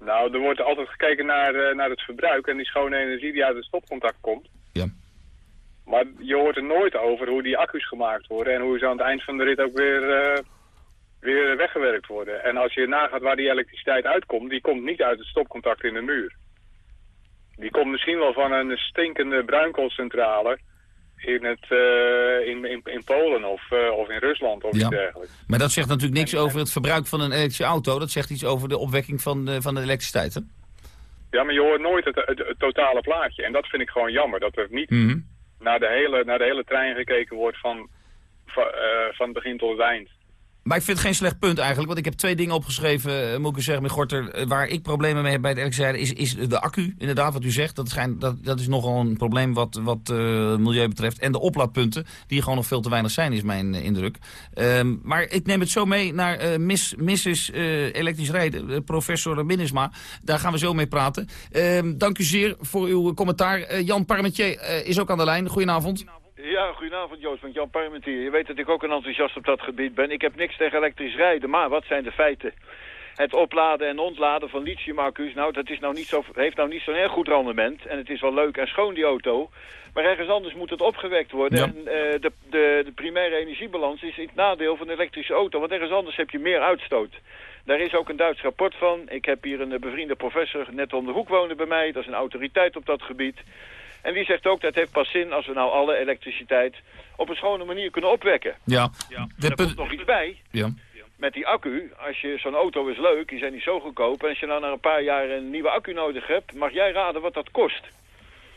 Nou, er wordt altijd gekeken naar, eh, naar het verbruik en die schone energie die uit het stopcontact komt. Ja. Maar je hoort er nooit over hoe die accu's gemaakt worden en hoe ze aan het eind van de rit ook weer, eh, weer weggewerkt worden. En als je nagaat waar die elektriciteit uitkomt, die komt niet uit het stopcontact in de muur. Die komt misschien wel van een stinkende bruinkoolcentrale in, het, eh, in, in, in Polen of, eh, of in Rusland of Ja. iets dergelijks. Maar dat zegt natuurlijk niks over het verbruik van een elektrische auto. Dat zegt iets over de opwekking van de, van de elektriciteit, hè? Ja, maar je hoort nooit het, het, het totale plaatje. En dat vind ik gewoon jammer. Dat er niet Mhm. naar, de hele, naar de hele trein gekeken wordt van, van, eh, van het begin tot het eind. Maar ik vind het geen slecht punt eigenlijk, want ik heb twee dingen opgeschreven, eh, moet ik u zeggen, meneer Gorter, eh, waar ik problemen mee heb bij elektrische rijden, is, is de accu, inderdaad, wat u zegt. Dat, schijnt, dat, dat is nogal een probleem wat, wat eh, milieu betreft. En de oplaadpunten, die gewoon nog veel te weinig zijn, is mijn indruk. Ehm, maar ik neem het zo mee naar Mrs. elektrisch rijden, professor Minnesma. Daar gaan we zo mee praten. Ehm, dank u zeer voor uw commentaar. Jan Parmentier is ook aan de lijn. Goedenavond. Ja, goedenavond Joost, van Jan Parmentier. Je weet dat ik ook een enthousiast op dat gebied ben. Ik heb niks tegen elektrisch rijden, maar wat zijn de feiten? Het opladen en ontladen van lithiumaccu's, nou, dat is nou niet zo, heeft nou niet zo'n erg goed rendement. En het is wel leuk en schoon, die auto. Maar ergens anders moet het opgewekt worden. Ja. En eh, de, de, de primaire energiebalans is in het nadeel van de elektrische auto. Want ergens anders heb je meer uitstoot. Daar is ook een Duits rapport van. Ik heb hier een eh, bevriende professor net om de hoek wonen bij mij. Dat is een autoriteit op dat gebied. En die zegt ook dat heeft pas zin als we nou alle elektriciteit op een schone manier kunnen opwekken. Ja. En er komt nog iets bij. Ja. Met die accu, als je zo'n auto is leuk, die zijn niet zo goedkoop. En als je nou na een paar jaar een nieuwe accu nodig hebt, mag jij raden wat dat kost?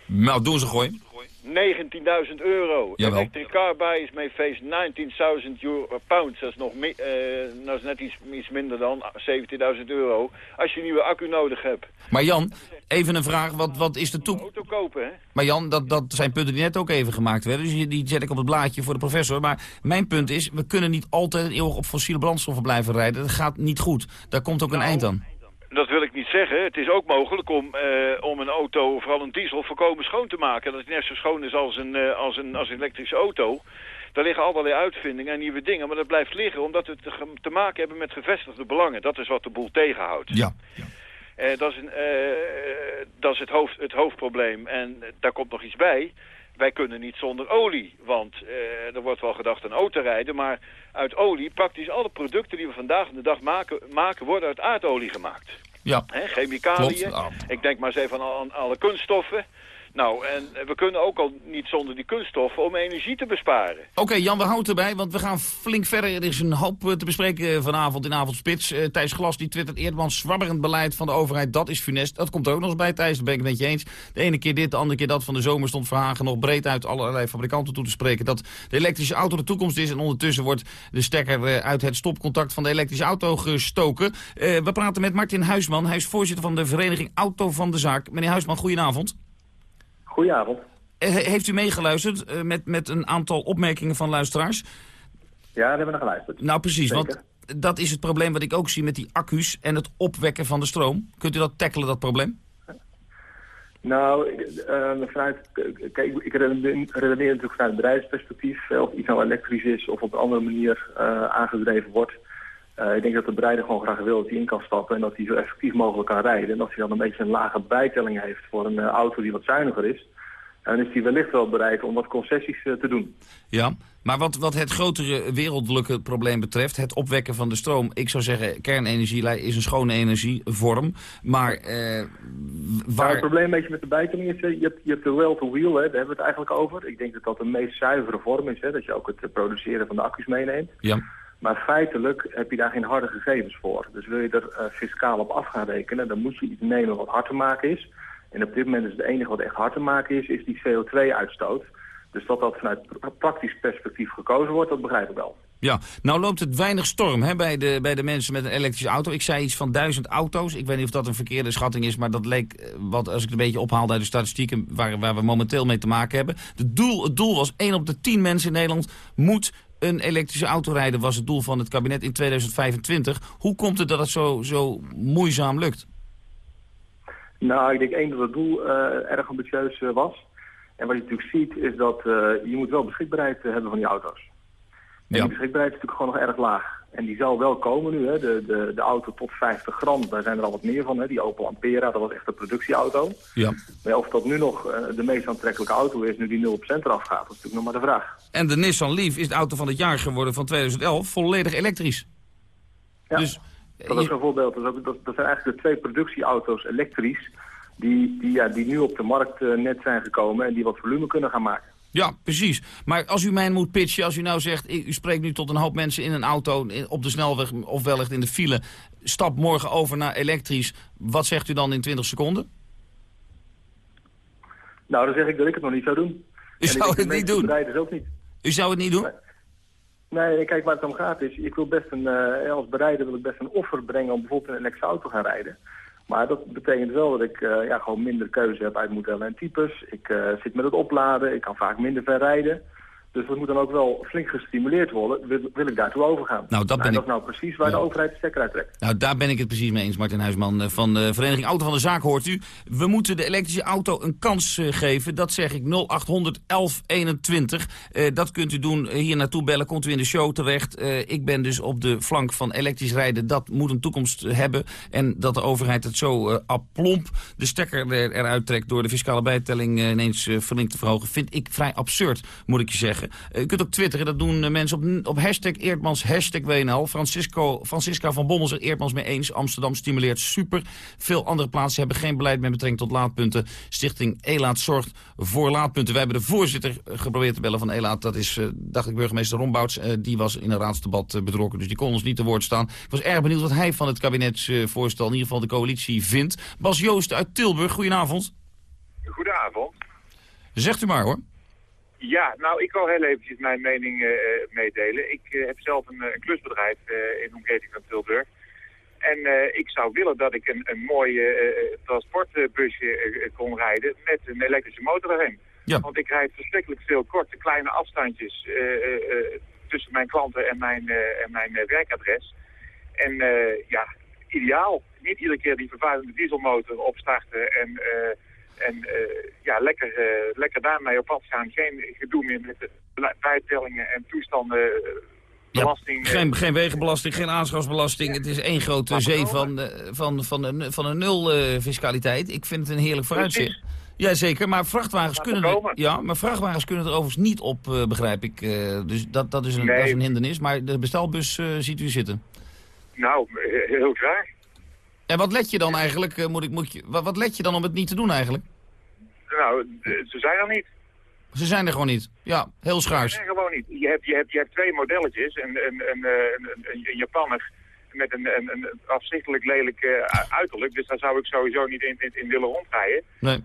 Nou, doen ze gooi. 19.000 euro. Jawel. Electric car is may face 19.000 euro pounds. Dat is nog eh, dat is net iets, iets minder dan 17.000 euro. Als je een nieuwe accu nodig hebt. Maar Jan, even een vraag. Wat, wat is de toekomst? Auto kopen, hè? Maar Jan, dat, dat zijn punten die net ook even gemaakt werden. Dus die- zet ik op het blaadje voor de professor. Maar mijn punt is, we kunnen niet altijd eeuwig op fossiele brandstoffen blijven rijden. Dat gaat niet goed. Daar komt ook een eind aan. Dat wil ik niet zeggen. Het is ook mogelijk om, eh, om een auto, vooral een diesel, volkomen schoon te maken. Dat het net zo schoon is als een, eh, als een, als een elektrische auto. Daar liggen allerlei uitvindingen en nieuwe dingen. Maar dat blijft liggen omdat we te, te maken hebben met gevestigde belangen. Dat is wat de boel tegenhoudt. Ja. Eh, dat is, een, dat is het, hoofd, het hoofdprobleem. En daar komt nog iets bij. Wij kunnen niet zonder olie. Want eh, er wordt wel gedacht aan autorijden. Maar uit olie, praktisch alle producten die we vandaag de dag maken, maken worden uit aardolie gemaakt. Ja. Hè, chemicaliën. Klopt. Ah. Ik denk maar eens even aan, aan alle kunststoffen. Nou, en we kunnen ook al niet zonder die kunststoffen om energie te besparen. Oké, Jan, we houden erbij, want we gaan flink verder. Er is een hoop eh, te bespreken vanavond in Avondspits. Uh, Thijs Glas die twittert Eerdmans zwabberend beleid van de overheid. Dat is funest. Dat komt er ook nog eens bij, Thijs. Dat ben ik het met je eens. De ene keer dit, de andere keer dat. Van de zomer stond Verhagen nog breed uit allerlei fabrikanten toe te spreken... dat de elektrische auto de toekomst is. En ondertussen wordt de stekker uit het stopcontact van de elektrische auto gestoken. we praten met Martin Huisman. Hij is voorzitter van de vereniging Auto van de Zaak. Meneer Huisman, goedenavond. Goedenavond. heeft u meegeluisterd uh, met, met een aantal opmerkingen van luisteraars? Ja, daar hebben we naar geluisterd. Nou, precies, Zeker. want dat is het probleem wat ik ook zie met die accu's en het opwekken van de stroom. Kunt u dat tackelen, dat probleem? Nou, uh, vanuit, kijk, ik redeneer natuurlijk vanuit bedrijfsperspectief. Of iets nou elektrisch is of op een andere manier uh, aangedreven wordt. Uh, ik denk dat de bereider gewoon graag wil dat hij in kan stappen en dat hij zo effectief mogelijk kan rijden. En als hij dan een beetje een lage bijtelling heeft voor een uh, auto die wat zuiniger is, dan is hij wellicht wel bereid om wat concessies uh, te doen. Ja, maar wat, wat het grotere wereldlijke probleem betreft, het opwekken van de stroom. Ik zou zeggen, kernenergie is een schone energievorm, maar waar... Nou, het probleem een beetje met de bijtelling is, je hebt, je hebt de well-to-wheel, daar hebben we het eigenlijk over. Ik denk dat dat de meest zuivere vorm is, hè, dat je ook het produceren van de accu's meeneemt. Ja. Maar feitelijk heb je daar geen harde gegevens voor. Dus wil je er uh, fiscaal op af gaan rekenen, dan moet je iets nemen wat hard te maken is. En op dit moment is het enige wat echt hard te maken is, is die CO2-uitstoot. Dus dat dat vanuit praktisch perspectief gekozen wordt, dat begrijp ik wel. Ja, nou loopt het weinig storm hè, bij, de, bij de mensen met een elektrische auto. Ik zei iets van duizend auto's. Ik weet niet of dat een verkeerde schatting is, maar dat leek, wat, als ik het een beetje ophaal uit de statistieken waar, waar we momenteel mee te maken hebben. De doel, het doel was 1 op de 10 mensen in Nederland moet een elektrische auto rijden was het doel van het kabinet in 2025. Hoe komt het dat het zo, zo moeizaam lukt? Nou, ik denk één dat het doel uh, erg ambitieus uh, was. En wat je natuurlijk ziet is dat uh, je moet wel beschikbaarheid hebben van die auto's. En Ja. die beschikbaarheid is natuurlijk gewoon nog erg laag. En die zal wel komen nu, hè. De, de, de auto tot 50 gram, daar zijn er al wat meer van. Hè. Die Opel Ampera, dat was echt een productieauto. Ja. Maar ja, of dat nu nog eh, de meest aantrekkelijke auto is, nu die 0% eraf gaat, dat is natuurlijk nog maar de vraag. En de Nissan Leaf is de auto van het jaar geworden van 2011, volledig elektrisch. Ja, Dus, dat is een voorbeeld. Dat, is ook, dat, dat zijn eigenlijk de twee productieauto's elektrisch... die, die, ja, die nu op de markt eh, net zijn gekomen en die wat volume kunnen gaan maken. Ja, precies. Maar als u mij moet pitchen, als u nou zegt... u spreekt nu tot een hoop mensen in een auto op de snelweg of wellicht in de file... stap morgen over naar elektrisch. Wat zegt u dan in 20 seconden? Nou, dan zeg ik dat ik het nog niet zou doen. U En zou het niet doen? dus ook niet. U zou het niet doen? Nee, nee, kijk waar het om gaat is, ik wil best een, eh, als bereider wil ik best een offer brengen om bijvoorbeeld een elektrische auto te gaan rijden. Maar dat betekent wel dat ik eh, ja, gewoon minder keuze heb uit modellen en types. Ik eh, zit met het opladen, ik kan vaak minder ver rijden. Dus dat moet dan ook wel flink gestimuleerd worden, wil, wil ik daartoe overgaan. Nou, dat ben en ik- nou precies waar de overheid de stekker uit trekt. Nou, daar ben ik het precies mee eens, Martin Huisman. eh, Van de Vereniging Auto van de Zaak hoort u. We moeten de elektrische auto een kans eh, geven. Dat zeg ik 0800 1121. Eh, dat kunt u doen. Hier naartoe bellen. Komt u in de show terecht. Ik ben dus op de flank van elektrisch rijden. Dat moet een toekomst hebben. En dat de overheid het zo aplomp de stekker er, eruit trekt... door de fiscale bijtelling ineens flink te verhogen... vind ik vrij absurd, moet ik je zeggen. Eh, u kunt ook twitteren. Dat doen eh, mensen op, op hashtag Eerdmans, hashtag WNL. Francisco, Francisca van Bommel zegt Eerdmans mee eens. Amsterdam stimuleert super. Veel andere plaatsen hebben geen beleid met betrekking tot laadpunten. Stichting Elaat zorgt voor laadpunten. Wij hebben de voorzitter eh, geprobeerd te bellen van Elaat. Dat is, dacht ik, burgemeester Rombouts. Die was in een raadsdebat betrokken, dus die kon ons niet te woord staan. Ik was erg benieuwd wat hij van het kabinetsvoorstel, in ieder geval de coalitie, vindt. Bas Joost uit Tilburg, goedenavond. Goedenavond. Zegt u maar hoor. Ja, nou, ik wil heel eventjes mijn mening eh, eh, meedelen. Ik eh, heb zelf een, een klusbedrijf in de omgeving van Tilburg. En ik zou willen dat ik een, een mooi transportbusje kon rijden met een elektrische motor erin. Ja. Want ik rijd verschrikkelijk veel korte, kleine afstandjes tussen mijn klanten en mijn, en mijn werkadres. En ja, ideaal. Niet iedere keer die vervuilende dieselmotor opstarten en... en eh, ja, lekker, eh, lekker daarmee op pad gaan. Geen gedoe meer met bijtellingen en toestanden, eh, belasting. Geen, geen wegenbelasting, geen aanschafsbelasting. Het is één grote zee van, van, van, een, van een nul fiscaliteit. Ik vind het een heerlijk vooruitzicht. Jazeker, maar vrachtwagens kunnen er, ja, maar vrachtwagens kunnen er overigens niet op, begrijp ik. Dus dat, dat, is een, dat is een hindernis. Maar de bestelbus ziet u zitten. Nou, heel graag. En wat let je dan eigenlijk, eh, moet ik, moet je, wat, wat let je dan om het niet te doen eigenlijk? Nou, ze zijn er niet. Ze zijn er gewoon niet. Ja, heel Ze schaars. zijn gewoon niet. Je hebt, je hebt, je hebt twee modelletjes. Een, een, een, eh, een, een, Japanner met een, een, een afzichtelijk lelijk eh, uiterlijk. Dus daar zou ik sowieso niet in, in, in willen rondrijden. Nee.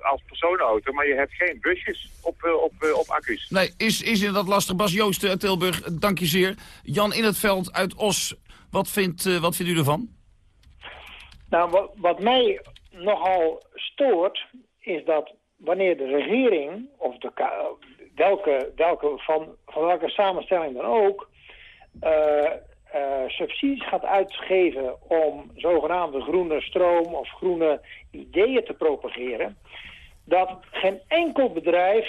Als personenauto, maar je hebt geen busjes op, op, op accu's. Nee, is, is inderdaad lastig. Bas Joost uit Tilburg, dank je zeer. Jan in het veld uit Os, wat vindt, wat vindt u ervan? Nou, wat, wat mij nogal stoort, is dat wanneer de regering, of de, welke, welke van, van welke samenstelling dan ook, eh, subsidies gaat uitgeven om zogenaamde groene stroom of groene ideeën te propageren, dat geen enkel bedrijf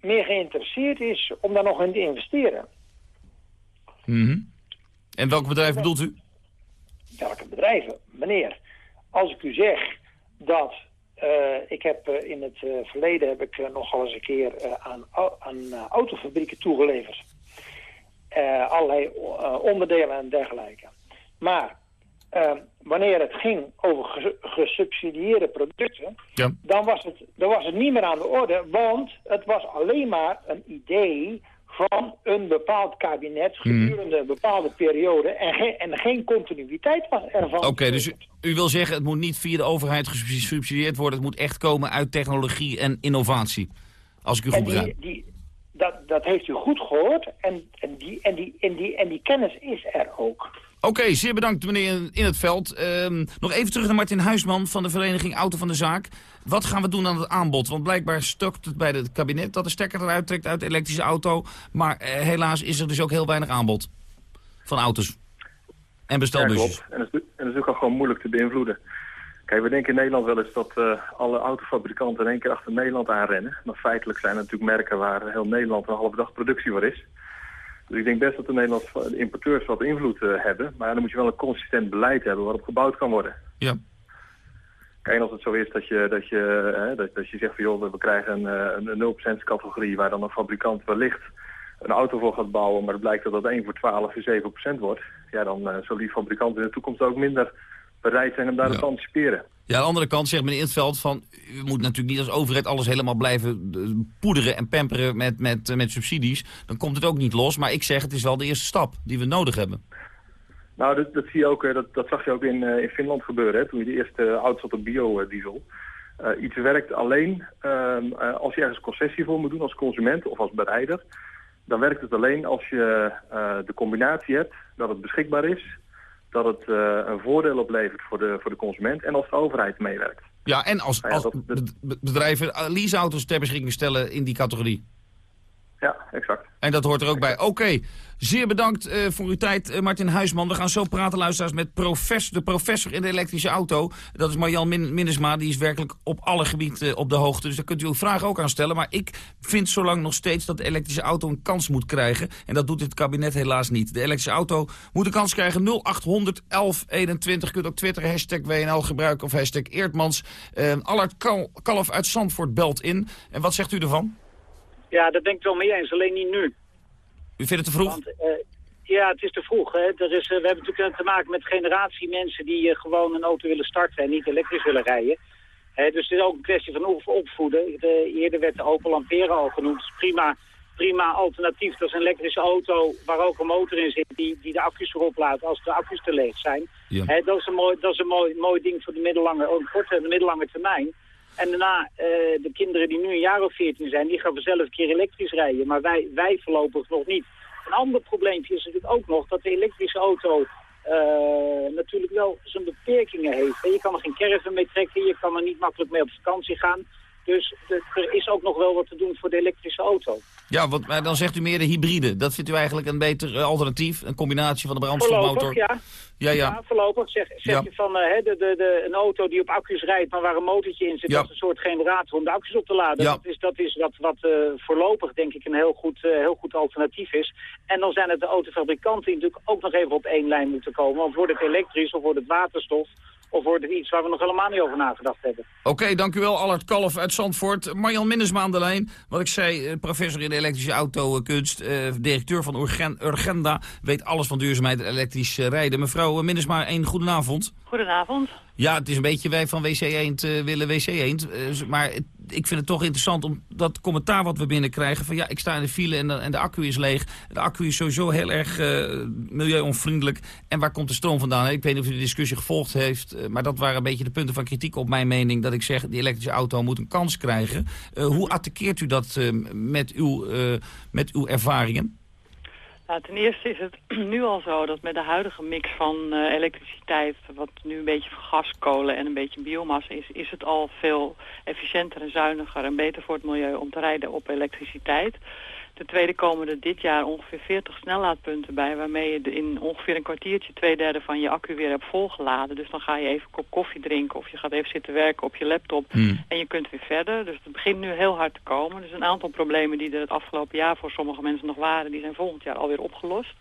meer geïnteresseerd is om daar nog in te investeren. Mhm. En welk bedrijf bedoelt u? welke bedrijven? Meneer, als ik u zeg dat eh, ik heb eh, in het eh, verleden heb ik nogal eens een keer aan, aan autofabrieken toegeleverd. allerlei onderdelen en dergelijke. Maar wanneer het ging over ges gesubsidieerde producten, ja. dan, was het, dan was het niet meer aan de orde, want het was alleen maar een idee van een bepaald kabinet gedurende een bepaalde periode en, ge en geen continuïteit was ervan. Oké, okay, dus u, u, wil zeggen het moet niet via de overheid gesubsidieerd worden, het moet echt komen uit technologie en innovatie. Als ik u goed begrijp. Die, dat, dat heeft u goed gehoord en, en, die, en, die, en, die, en die kennis is er ook. Oké, zeer bedankt meneer in het veld. Um, nog even terug naar Martin Huisman van de vereniging Auto van de Zaak. Wat gaan we doen aan het aanbod? Want blijkbaar stukt het bij het kabinet dat de stekker eruit trekt uit de elektrische auto. Maar uh, helaas is er dus ook heel weinig aanbod van auto's en bestelbusjes. Ja, en dat, is, en dat is ook gewoon moeilijk te beïnvloeden. Kijk, we denken in Nederland wel eens dat uh, alle autofabrikanten in één keer achter Nederland aanrennen. Maar feitelijk zijn er natuurlijk merken waar heel Nederland een halve dag productie voor is. Dus ik denk best dat de Nederlandse importeurs wat invloed uh, hebben. Maar dan moet je wel een consistent beleid hebben waarop gebouwd kan worden. Ja. Kijk, en als het zo is dat je, dat je, hè, dat, dat je zegt van joh, we krijgen een, een 0% categorie waar dan een fabrikant wellicht een auto voor gaat bouwen, maar het blijkt dat dat 1 voor 12 voor 7% wordt. Ja, dan uh, zal die fabrikant in de toekomst ook minder bereid zijn om daar ja. te anticiperen. Ja, aan de andere kant zegt meneer Intveld van... u moet natuurlijk niet als overheid alles helemaal blijven poederen en pamperen met, met, met subsidies. Dan komt het ook niet los. Maar ik zeg, het is wel de eerste stap die we nodig hebben. Nou, dat, dat zie je ook, dat, dat zag je ook in, in Finland gebeuren. Hè, toen je de eerste auto's op biodiesel. Uh, iets werkt alleen uh, als je ergens concessie voor moet doen als consument of als bereider. Dan werkt het alleen als je de combinatie hebt, dat het beschikbaar is dat het uh, een voordeel oplevert voor de, voor de consument en als de overheid meewerkt. Ja, en als, als ja, dat, bedrijven leaseauto's ter beschikking stellen in die categorie. Ja, exact. En dat hoort er ook bij. Oké, zeer bedankt uh, voor uw tijd, uh, Martin Huisman. We gaan zo praten, luisteraars, met de professor in de elektrische auto. Dat is Marjan Min Minnesma, die is werkelijk op alle gebieden uh, op de hoogte. Dus daar kunt u uw vraag ook aan stellen. Maar ik vind zolang nog steeds dat de elektrische auto een kans moet krijgen. En dat doet dit kabinet helaas niet. De elektrische auto moet een kans krijgen. 0800 1121. Kunt ook twitteren, hashtag WNL gebruiken of hashtag Eertmans. Allard Kal Kalf uit Zandvoort belt in. En wat zegt u ervan? Ja, dat denk ik wel mee eens, alleen niet nu. U vindt het te vroeg? Want, uh, ja, het is te vroeg. Hè. Er is, uh, we hebben natuurlijk te maken met generatie mensen die uh, gewoon een auto willen starten en niet elektrisch willen rijden. dus het is ook een kwestie van opvoeden. De, eerder werd de Opel Ampera al genoemd. Prima, prima alternatief. Dat is een elektrische auto waar ook een motor in zit die, die de accu's erop laat als de accu's te leeg zijn. Ja. dat is een, mooi, dat is een mooi, mooi ding voor de middellange, ook korte en middellange termijn. En daarna, uh, de kinderen die nu een jaar of 14 zijn, die gaan vanzelf een keer elektrisch rijden. Maar wij, wij voorlopig nog niet. Een ander probleempje is natuurlijk ook nog dat de elektrische auto uh, natuurlijk wel zijn beperkingen heeft. Je kan er geen caravan mee trekken, je kan er niet makkelijk mee op vakantie gaan. Dus er is ook nog wel wat te doen voor de elektrische auto. Ja, want, maar dan zegt u meer de hybride. Dat vindt u eigenlijk een beter alternatief? Een combinatie van de brandstofmotor? Voorlopig, ja. Ja, ja. ja voorlopig zeg, zeg ja. je van uh, de, de, de, een auto die op accu's rijdt, maar waar een motortje in zit, ja. dat is een soort generator om de accu's op te laden. Ja. Dat is, dat is wat, wat uh, voorlopig denk ik een heel goed, uh, heel goed alternatief is. En dan zijn het de autofabrikanten die natuurlijk ook nog even op één lijn moeten komen. Want wordt het elektrisch of wordt het waterstof Of wordt het iets waar we nog helemaal niet over nagedacht hebben? Oké, dank u wel, Allard Kalf uit Zandvoort. Marjan Minnesma aan de lijn. Wat ik zei, eh, professor in de elektrische autokunst, eh, directeur van Urgen Urgenda, weet alles van duurzaamheid en elektrisch eh, rijden. Mevrouw Minnesma, een goedenavond. Goedenavond. Ja, het is een beetje wij van WC Eend uh, willen WC Eend. Uh, maar ik vind het toch interessant om dat commentaar wat we binnenkrijgen... van ja, ik sta in de file en de, en de accu is leeg. De accu is sowieso heel erg uh, milieuonvriendelijk. En waar komt de stroom vandaan? Ik weet niet of u de discussie gevolgd heeft... maar dat waren een beetje de punten van kritiek op mijn mening... dat ik zeg, die elektrische auto moet een kans krijgen. hoe attaqueert u dat met, uw, met uw ervaringen? Nou, ten eerste is het nu al zo dat met de huidige mix van uh, elektriciteit, wat nu een beetje gas, kolen en een beetje biomassa is, is het al veel efficiënter en zuiniger en beter voor het milieu om te rijden op elektriciteit. Ten tweede komen er dit jaar ongeveer 40 snellaadpunten bij... waarmee je in ongeveer een kwartiertje twee derde van je accu weer hebt volgeladen. Dus dan ga je even een kop koffie drinken of je gaat even zitten werken op je laptop... Hmm. en je kunt weer verder. Dus het begint nu heel hard te komen. Dus een aantal problemen die er het afgelopen jaar voor sommige mensen nog waren... die zijn volgend jaar alweer opgelost.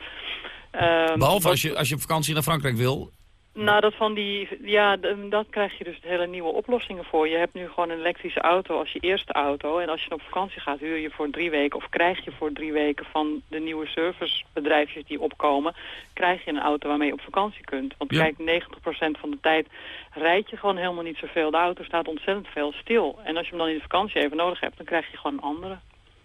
Um, Behalve als je, als je op vakantie naar Frankrijk wil... Nou, dat van die, ja, dat krijg je dus hele nieuwe oplossingen voor. Je hebt nu gewoon een elektrische auto als je eerste auto. En als je op vakantie gaat, huur je voor drie weken of krijg je voor drie weken van de nieuwe servicebedrijfjes die opkomen, krijg je een auto waarmee je op vakantie kunt. Want Ja. kijk, 90% van de tijd rijd je gewoon helemaal niet zoveel. De auto staat ontzettend veel stil. En als je hem dan in de vakantie even nodig hebt, dan krijg je gewoon een andere.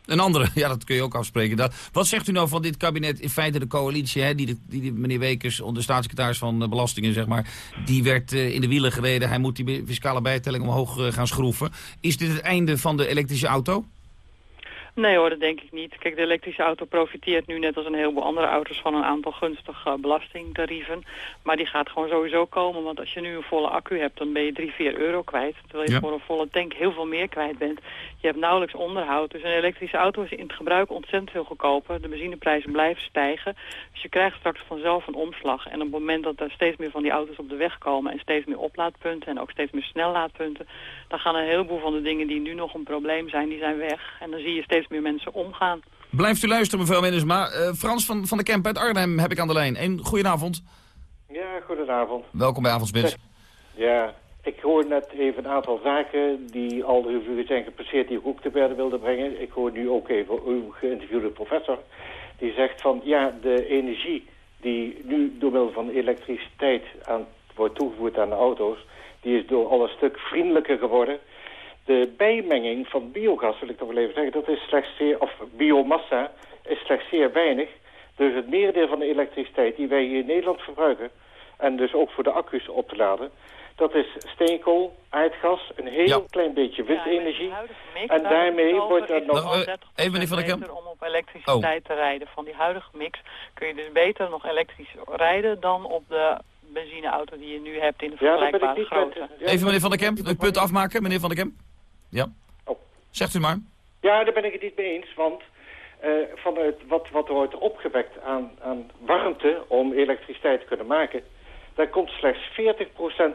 Een andere, ja, dat kun je ook afspreken. Dat, wat zegt u nou van dit kabinet, in feite de coalitie, hè, die, meneer Wekers, de staatssecretaris van eh, Belastingen, zeg maar, die werd eh, in de wielen gereden. Hij moet die fiscale bijtelling omhoog eh, gaan schroeven. Is dit het einde van de elektrische auto? Nee hoor, dat denk ik niet. Kijk, de elektrische auto profiteert nu net als een heleboel andere auto's van een aantal gunstige eh, belastingtarieven. Maar die gaat gewoon sowieso komen, want als je nu een volle accu hebt, dan ben je 3, 4 euro kwijt. Terwijl je Ja. voor een volle tank heel veel meer kwijt bent. Je hebt nauwelijks onderhoud. Dus een elektrische auto is in het gebruik ontzettend veel goedkoper. De benzineprijzen blijven stijgen. Dus je krijgt straks vanzelf een omslag. En op het moment dat er steeds meer van die auto's op de weg komen en steeds meer oplaadpunten en ook steeds meer snellaadpunten, dan gaan een heleboel van de dingen die nu nog een probleem zijn, die zijn weg. En dan zie je steeds meer mensen omgaan. Blijft u luisteren, mevrouw Minnesma. Eh Frans van, van de Kemp uit Arnhem heb ik aan de lijn. Een goedenavond. Ja, goedenavond. Welkom bij Avondspits. Ja, ik hoor net even een aantal zaken die al door u zijn gepasseerd die ik ook te berde wilde brengen. Ik hoor nu ook even uw geïnterviewde professor. Die zegt van ja, de energie die nu door middel van elektriciteit aan, wordt toegevoegd aan de auto's, die is door al een stuk vriendelijker geworden. De bijmenging van biogas, wil ik toch wel even zeggen, dat is slechts zeer, of biomassa, is slechts zeer weinig. Dus het merendeel van de elektriciteit die wij hier in Nederland verbruiken, en dus ook voor de accu's op te laden, dat is steenkool, aardgas, een heel klein beetje windenergie. en daarmee wordt er nog... Nog, eh, even meneer Van der Kemp. om op elektriciteit te rijden. Van die huidige mix kun je dus beter nog elektrisch rijden dan op de benzineauto die je nu hebt in de Ja, daar ben ik vergelijkbare met- grootte. Even meneer Van der Kemp, een punt afmaken, meneer Van der Kemp. Ja. Zegt u maar. Ja, daar ben ik het niet mee eens, want eh, vanuit wat, wat er wordt opgewekt aan, aan warmte om elektriciteit te kunnen maken, daar komt slechts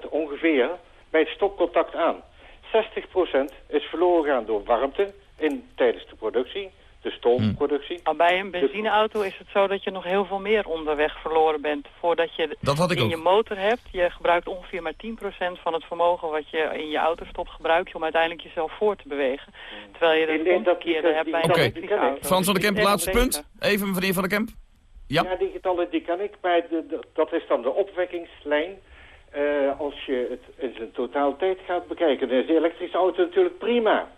40% ongeveer bij het stopcontact aan. 60% is verloren gegaan door warmte in, tijdens de productie, de stoomproductie. Maar bij een benzineauto is het zo dat je nog heel veel meer onderweg verloren bent. Voordat je Dat had ik in ook. je motor hebt, je gebruikt ongeveer maar 10% van het vermogen wat je in je auto stopt, gebruik je om uiteindelijk jezelf voor te bewegen. Terwijl je de omgekeerde hebt bij een Oké, elektrische auto. Frans van der Kemp, laatste punt. Even meneer Van der Kemp. Ja. die getallen die kan ik, maar de, de- dat is dan de opwekkingslijn. Eh, als je het in zijn totaliteit gaat bekijken, dan is de elektrische auto natuurlijk prima.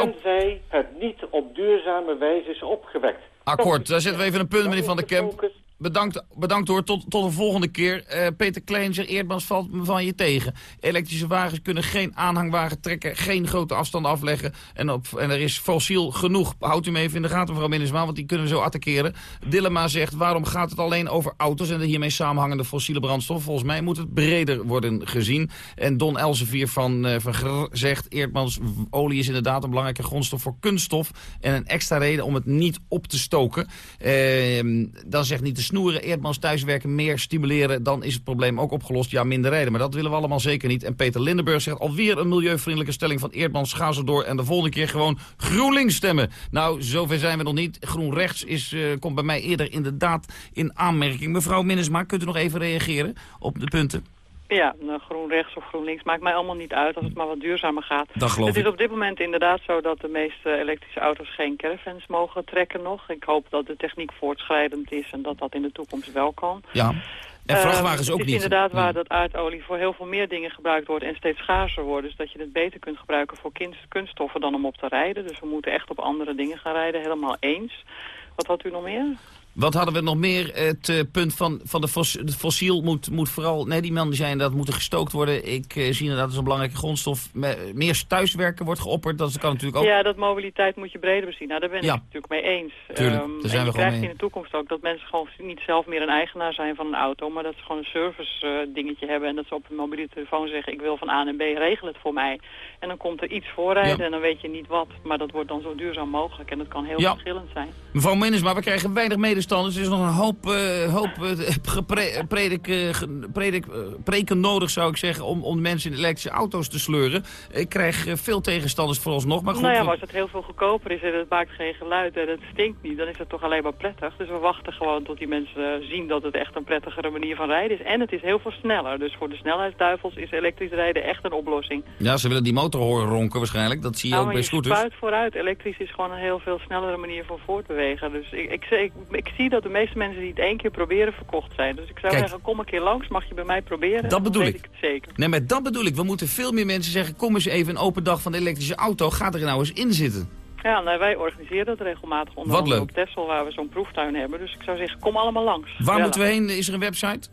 Tenzij het niet op duurzame wijze is opgewekt. Akkoord, daar zetten we even een punt, meneer Van der Kemp. Bedankt, bedankt hoor, tot, tot de volgende keer. Eh, Peter zegt, Eerdmans valt me van je tegen. Elektrische wagens kunnen geen aanhangwagen trekken, geen grote afstanden afleggen. En, op, en er is fossiel genoeg. Houdt u me even in de gaten, mevrouw Minnesma, want die kunnen we zo attackeren. Dillema zegt, waarom gaat het alleen over auto's en de hiermee samenhangende fossiele brandstof? Volgens mij moet het breder worden gezien. En Don Elsevier van, eh van zegt, Eerdmans, olie is inderdaad een belangrijke grondstof voor kunststof. En een extra reden om het niet op te stoken. Ehm, dan zegt niet de snoeren, Eerdmans thuiswerken meer stimuleren, dan is het probleem ook opgelost. Ja, minder rijden, maar dat willen we allemaal zeker niet. En Peter Lindenburg zegt alweer een milieuvriendelijke stelling van Eerdmans. Ga door en de volgende keer gewoon GroenLinks stemmen. Nou, zover zijn we nog niet. Groen rechts is, eh, komt bij mij eerder inderdaad in aanmerking. Mevrouw Minnesma, kunt u nog even reageren op de punten? Ja, nou, groen rechts of groen links maakt mij allemaal niet uit als het maar wat duurzamer gaat. Dat geloof het is ik. op dit moment inderdaad zo dat de meeste elektrische auto's geen caravans mogen trekken nog. Ik hoop dat de techniek voortschrijdend is en dat dat in de toekomst wel kan. Ja. En vrachtwagens Eh, ook het is niet. inderdaad waar dat aardolie voor heel veel meer dingen gebruikt wordt en steeds schaarser wordt. Dus dat je het beter kunt gebruiken voor kunst- kunststoffen dan om op te rijden. Dus we moeten echt op andere dingen gaan rijden, helemaal eens. Wat had u nog meer? Wat hadden we nog meer? Het eh, punt van, van de fos, fossiel moet, moet vooral... Nee, die man die zei inderdaad moeten gestookt worden. Ik eh, zie inderdaad als een belangrijke grondstof. Me- meer thuiswerken wordt geopperd. Dat kan natuurlijk ook. Ja, dat mobiliteit moet je breder bezien. Nou, daar ben ik Ja. het natuurlijk mee eens. Tuurlijk, Ehm, daar en zijn we je gewoon krijgt in de toekomst ook dat mensen gewoon niet zelf meer een eigenaar zijn van een auto, maar dat ze gewoon een service eh, dingetje hebben en dat ze op hun mobiele telefoon zeggen ik wil van A naar B, regel het voor mij. En dan komt er iets voorrijden Ja. en dan weet je niet wat, maar dat wordt dan zo duurzaam mogelijk en dat kan heel Ja. verschillend zijn. Mevrouw Menes, maar we krijgen weinig medestanders. Er is nog een hoop, hoop gepre- predik, ge- predik, eh, preken nodig, zou ik zeggen, om, om mensen in elektrische auto's te sleuren. Ik krijg veel tegenstanders vooralsnog. Maar goed, nou ja, maar als het heel veel goedkoper is en het maakt geen geluid en het stinkt niet, dan is het toch alleen maar prettig. Dus we wachten gewoon tot die mensen zien dat het echt een prettigere manier van rijden is. En het is heel veel sneller. Dus voor de snelheidsduivels is elektrisch rijden echt een oplossing. ja, ze willen die motor horen ronken waarschijnlijk. Dat zie je Nou, ook bij je scooters. spuit vooruit. Elektrisch is gewoon een heel veel snellere manier van voortbewegen. Dus ik, ik, ik, ik zie dat de meeste mensen die het één keer proberen verkocht zijn. Dus ik zou Kijk. zeggen, kom een keer langs, mag je bij mij proberen. Dat bedoel ik. zeker. Nee, maar dat bedoel ik. We moeten veel meer mensen zeggen, kom eens even een open dag van de elektrische auto. Ga er nou eens in zitten. Ja, nou, wij organiseren dat regelmatig onder Wat andere leuk. op Texel, waar we zo'n proeftuin hebben. Dus ik zou zeggen, kom allemaal langs. Waar moeten we heen? Is er een website?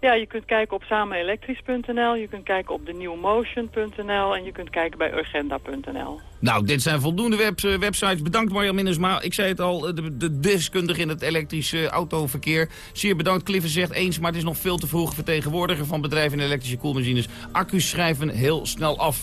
Ja, je kunt kijken op samenelektrisch.nl, je kunt kijken op denewmotion.nl en je kunt kijken bij urgenda.nl. Nou, dit zijn voldoende eh, websites. Bedankt Marjan Minnesma. Ik zei het al, eh, de, de deskundige in het elektrische autoverkeer. Zeer bedankt. Cliffen zegt eens, maar het is nog veel te vroeg. Vertegenwoordiger van bedrijven in elektrische koelmachines. Accu's schrijven heel snel af.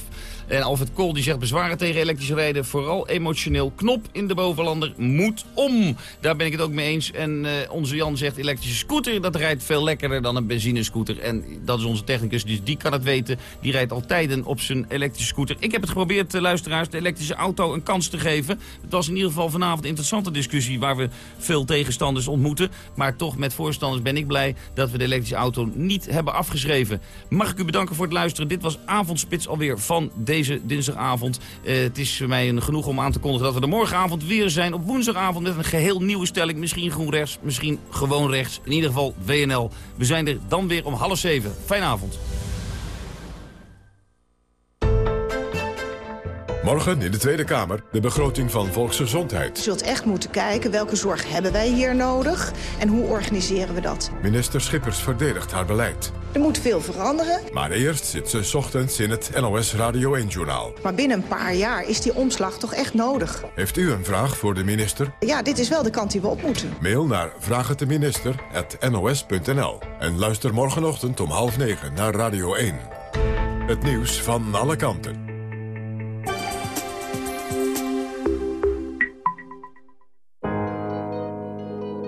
En Alfred Kool die zegt bezwaren tegen elektrisch rijden. Vooral emotioneel. Knop in de bovenlander moet om. Daar ben ik het ook mee eens. En eh, onze Jan zegt elektrische scooter. Dat rijdt veel lekkerder dan een benzinescooter. En dat is onze technicus, dus die kan het weten. Die rijdt al tijden op zijn elektrische scooter. Ik heb het geprobeerd, eh, luisteraars, de elektrische auto een kans te geven. Het was in ieder geval vanavond een interessante discussie... waar we veel tegenstanders ontmoeten. Maar toch met voorstanders ben ik blij dat we de elektrische auto niet hebben afgeschreven. Mag ik u bedanken voor het luisteren. Dit was Avondspits alweer van deze dinsdagavond. Eh, het is voor mij een genoeg om aan te kondigen dat we er morgenavond weer zijn. Op woensdagavond met een geheel nieuwe stelling. Misschien groen rechts, misschien gewoon rechts. In ieder geval WNL. We zijn er dan weer om half zeven. Fijne avond. Morgen in de Tweede Kamer de begroting van Volksgezondheid. Je zult echt moeten kijken welke zorg hebben wij hier nodig en hoe organiseren we dat. Minister Schippers verdedigt haar beleid. Er moet veel veranderen, Maar eerst zit ze 's ochtends in het NOS Radio 1-journaal. maar binnen een paar jaar is die omslag toch echt nodig. Heeft u een vraag voor de minister? Ja, dit is wel de kant die we op moeten. Mail naar vraagteminister.nos.nl En luister morgenochtend om half negen naar Radio 1. Het nieuws van alle kanten.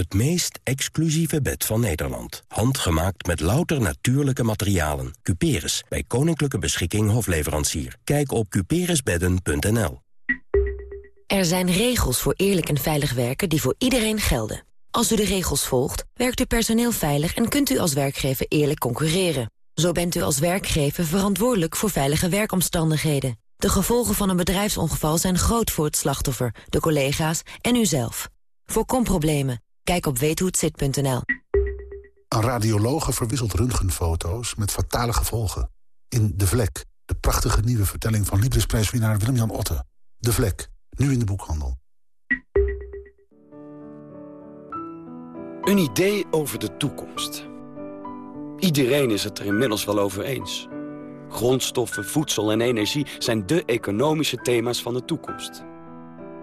Het meest exclusieve bed van Nederland. Handgemaakt met louter natuurlijke materialen. Cuperus, bij Koninklijke Beschikking Hofleverancier. Kijk op cuperusbedden.nl. Er zijn regels voor eerlijk en veilig werken die voor iedereen gelden. Als u de regels volgt, werkt uw personeel veilig en kunt u als werkgever eerlijk concurreren. Zo bent u als werkgever verantwoordelijk voor veilige werkomstandigheden. De gevolgen van een bedrijfsongeval zijn groot voor het slachtoffer, de collega's en uzelf. Voorkom problemen. Kijk op weethohetzit.nl. Een radiologe verwisselt röntgenfoto's met fatale gevolgen. In De Vlek, de prachtige nieuwe vertelling van Liebdesprijswinnaar Willem-Jan Otte. De Vlek, nu in de boekhandel. Een idee over de toekomst. Iedereen is het er inmiddels wel over eens. Grondstoffen, voedsel en energie zijn de economische thema's van de toekomst.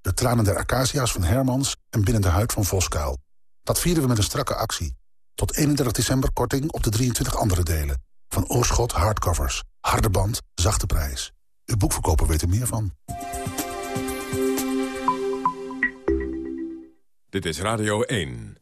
De tranen der acacia's van Hermans en Binnen de huid van Voskuil. Dat vieren we met een strakke actie. Tot 31 december korting op de 23 andere delen. Van Oorschot hardcovers. Harde band, zachte prijs. Uw boekverkoper weet er meer van. Dit is Radio 1.